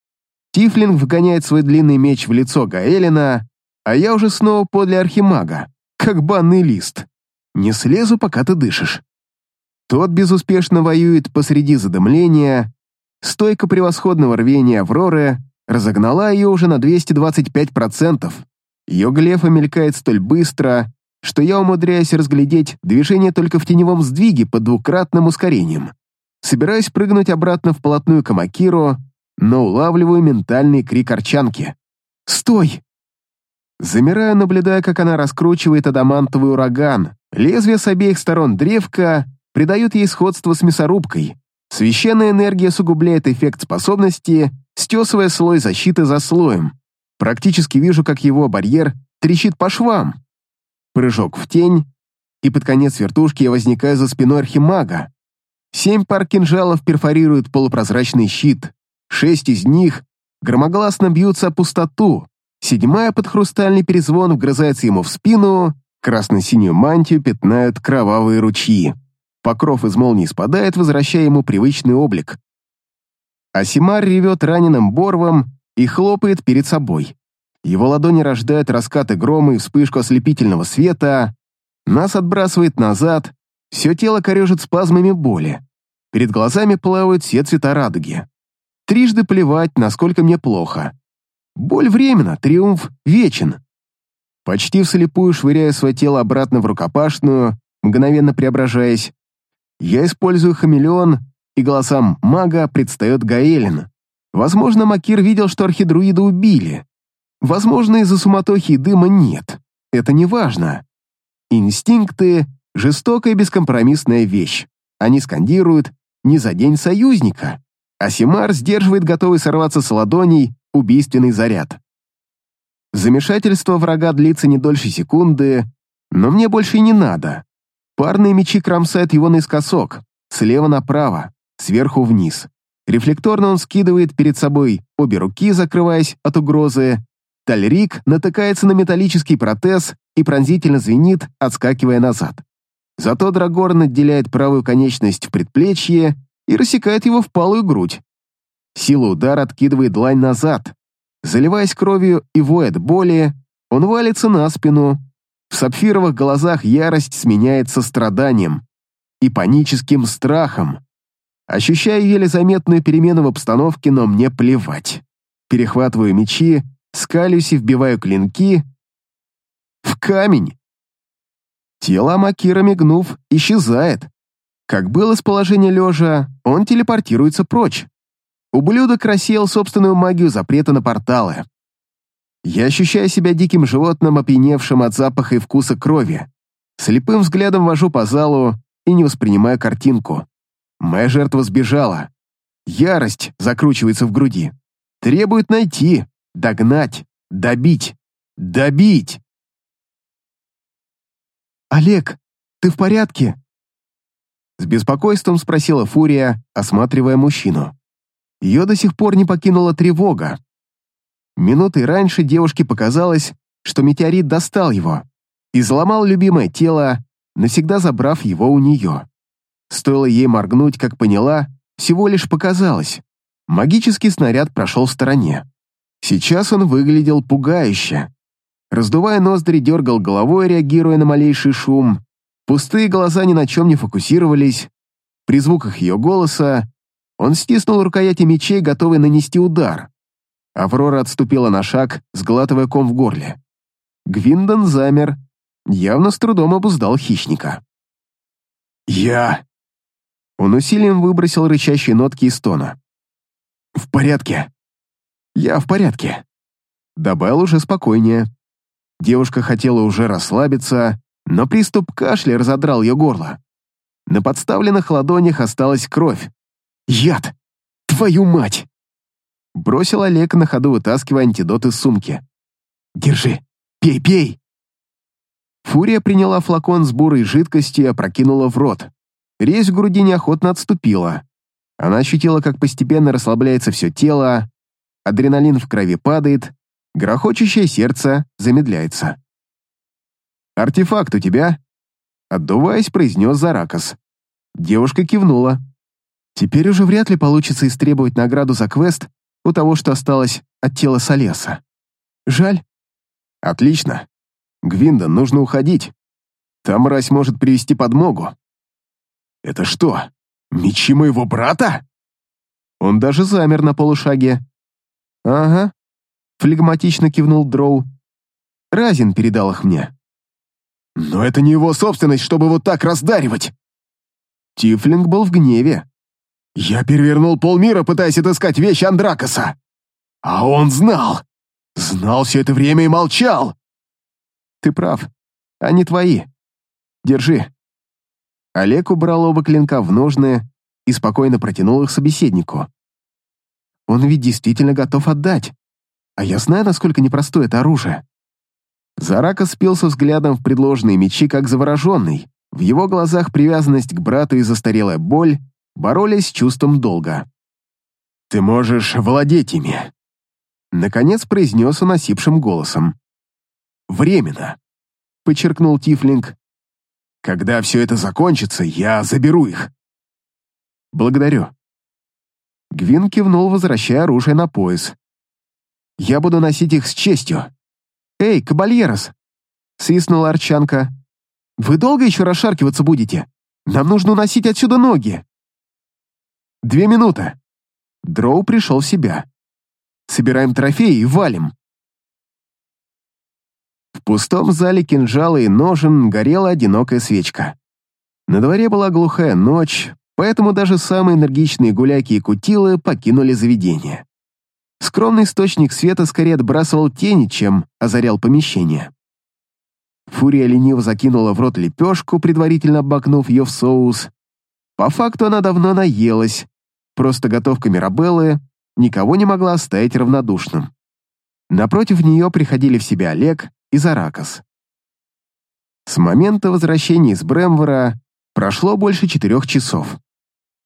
Тифлинг вгоняет свой длинный меч в лицо Гаэлина, а я уже снова подле архимага, как банный лист. Не слезу, пока ты дышишь. Тот безуспешно воюет посреди задымления. Стойка превосходного рвения Авроры разогнала ее уже на 225%. Ее глефа мелькает столь быстро, что я умудряюсь разглядеть движение только в теневом сдвиге под двукратным ускорением. Собираюсь прыгнуть обратно вплотную к Амакиру, но улавливаю ментальный крик Арчанки. «Стой!» Замираю, наблюдая, как она раскручивает адамантовый ураган. Лезвие с обеих сторон древка придают ей сходство с мясорубкой. Священная энергия сугубляет эффект способности, стесывая слой защиты за слоем. Практически вижу, как его барьер трещит по швам. Прыжок в тень, и под конец вертушки я возникаю за спиной архимага. Семь пар кинжалов перфорируют полупрозрачный щит. Шесть из них громогласно бьются о пустоту. Седьмая под хрустальный перезвон вгрызается ему в спину, красно-синюю мантию пятнают кровавые ручьи. Покров из молнии спадает, возвращая ему привычный облик. Асимар ревет раненым борвом и хлопает перед собой. Его ладони рождают раскаты грома и вспышку ослепительного света. Нас отбрасывает назад, все тело корежит спазмами боли. Перед глазами плавают все цвета радуги. Трижды плевать, насколько мне плохо. Боль временно, триумф вечен. Почти вслепую швыряю свое тело обратно в рукопашную, мгновенно преображаясь. Я использую хамелеон, и голосам мага предстает Гаэлин. Возможно, Макир видел, что архидруида убили. Возможно, из-за суматохи и дыма нет. Это не важно. Инстинкты — жестокая бескомпромиссная вещь. Они скандируют «не за день союзника», а Симар сдерживает готовый сорваться с ладоней убийственный заряд. Замешательство врага длится не дольше секунды, но мне больше и не надо. Парные мечи кромсают его наискосок, слева направо, сверху вниз. Рефлекторно он скидывает перед собой обе руки, закрываясь от угрозы. Тальрик натыкается на металлический протез и пронзительно звенит, отскакивая назад. Зато Драгорн отделяет правую конечность в предплечье и рассекает его в палую грудь. Сила удара откидывает длань назад. Заливаясь кровью и воет боли, он валится на спину. В сапфировых глазах ярость сменяется страданием и паническим страхом. Ощущаю еле заметную перемену в обстановке, но мне плевать. Перехватываю мечи, скалюсь и вбиваю клинки в камень. Тело Макира, мигнув, исчезает. Как было с положения лежа, он телепортируется прочь. Ублюдок рассеял собственную магию запрета на порталы. Я ощущаю себя диким животным, опьяневшим от запаха и вкуса крови. Слепым взглядом вожу по залу и не воспринимаю картинку. Моя жертва сбежала. Ярость закручивается в груди. Требует найти, догнать, добить, добить. «Олег, ты в порядке?» С беспокойством спросила Фурия, осматривая мужчину. Ее до сих пор не покинула тревога. Минутой раньше девушке показалось, что метеорит достал его и заломал любимое тело, навсегда забрав его у нее. Стоило ей моргнуть, как поняла, всего лишь показалось. Магический снаряд прошел в стороне. Сейчас он выглядел пугающе. Раздувая ноздри, дергал головой, реагируя на малейший шум, Пустые глаза ни на чем не фокусировались. При звуках ее голоса он стиснул рукояти мечей, готовый нанести удар. Аврора отступила на шаг, сглатывая ком в горле. Гвиндон замер, явно с трудом обуздал хищника. «Я...» Он усилием выбросил рычащие нотки из тона. «В порядке. Я в порядке», — добавил уже спокойнее. Девушка хотела уже расслабиться, но приступ кашля разодрал ее горло. На подставленных ладонях осталась кровь. «Яд! Твою мать!» Бросил Олег на ходу, вытаскивая антидот из сумки. «Держи! Пей, пей!» Фурия приняла флакон с бурой жидкостью и опрокинула в рот. Резь в груди неохотно отступила. Она ощутила, как постепенно расслабляется все тело, адреналин в крови падает, грохочущее сердце замедляется. «Артефакт у тебя?» Отдуваясь, произнес Заракас. Девушка кивнула. Теперь уже вряд ли получится истребовать награду за квест у того, что осталось от тела Солеса. Жаль. Отлично. Гвиндон, нужно уходить. Там мразь может привести подмогу. Это что, мечи моего брата? Он даже замер на полушаге. Ага. Флегматично кивнул Дроу. Разин передал их мне. Но это не его собственность, чтобы вот так раздаривать. Тифлинг был в гневе. Я перевернул полмира, пытаясь отыскать вещи Андракоса. А он знал. Знал все это время и молчал. Ты прав. Они твои. Держи. Олег убрал оба клинка в ножны и спокойно протянул их собеседнику. Он ведь действительно готов отдать. А я знаю, насколько непростое это оружие. Зарака спился взглядом в предложенные мечи, как завороженный. В его глазах привязанность к брату и застарелая боль боролись с чувством долга. «Ты можешь владеть ими», — наконец произнес он осипшим голосом. «Временно», — подчеркнул Тифлинг. «Когда все это закончится, я заберу их». «Благодарю». Гвин кивнул, возвращая оружие на пояс. «Я буду носить их с честью». «Эй, кабальерос!» — свистнула Арчанка. «Вы долго еще расшаркиваться будете? Нам нужно уносить отсюда ноги!» «Две минуты!» Дроу пришел в себя. «Собираем трофеи и валим!» В пустом зале кинжала и ножен горела одинокая свечка. На дворе была глухая ночь, поэтому даже самые энергичные гуляки и кутилы покинули заведение. Скромный источник света скорее отбрасывал тени, чем озарял помещение. Фурия лениво закинула в рот лепешку, предварительно обмакнув ее в соус. По факту она давно наелась, просто готовка Мирабеллы никого не могла оставить равнодушным. Напротив нее приходили в себя Олег и Заракас. С момента возвращения из Бремвора прошло больше четырех часов.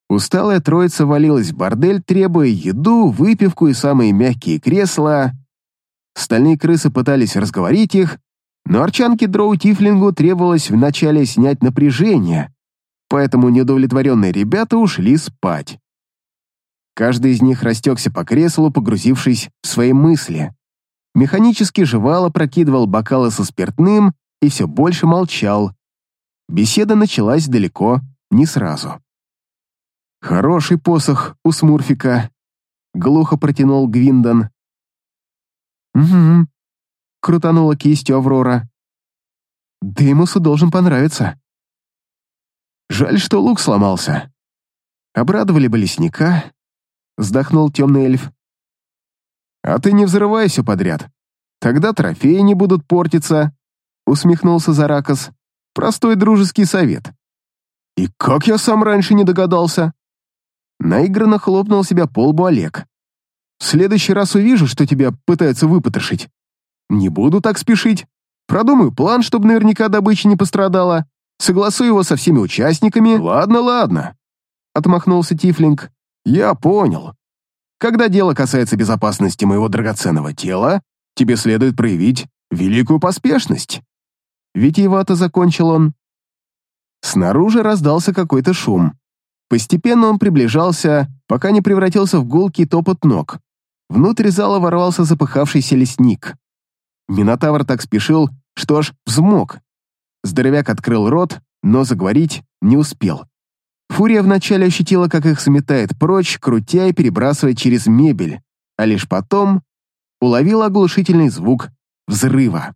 Усталая троица валилась в бордель, требуя еду, выпивку и самые мягкие кресла. Стальные крысы пытались разговорить их, но арчанке Дроу Тифлингу требовалось вначале снять напряжение, поэтому неудовлетворенные ребята ушли спать. Каждый из них растекся по креслу, погрузившись в свои мысли. Механически жевал, опрокидывал бокалы со спиртным и все больше молчал. Беседа началась далеко не сразу. «Хороший посох у Смурфика», — глухо протянул Гвиндон. «Угу», — крутанула кистью Аврора. «Деймусу должен понравиться». «Жаль, что лук сломался. Обрадовали бы лесника», — вздохнул темный эльф. «А ты не взрывай все подряд. Тогда трофеи не будут портиться», — усмехнулся Заракас. «Простой дружеский совет». «И как я сам раньше не догадался?» Наигранно хлопнул себя по лбу Олег. «В следующий раз увижу, что тебя пытаются выпотрошить. Не буду так спешить. Продумаю план, чтобы наверняка добыча не пострадала. Согласую его со всеми участниками. Ладно, ладно», — отмахнулся Тифлинг. «Я понял. Когда дело касается безопасности моего драгоценного тела, тебе следует проявить великую поспешность». Витиевато закончил он. Снаружи раздался какой-то шум. Постепенно он приближался, пока не превратился в гулкий топот ног. Внутрь зала ворвался запыхавшийся лесник. Минотавр так спешил, что аж взмок. Здоровяк открыл рот, но заговорить не успел. Фурия вначале ощутила, как их сметает прочь, крутя и перебрасывая через мебель, а лишь потом уловила оглушительный звук взрыва.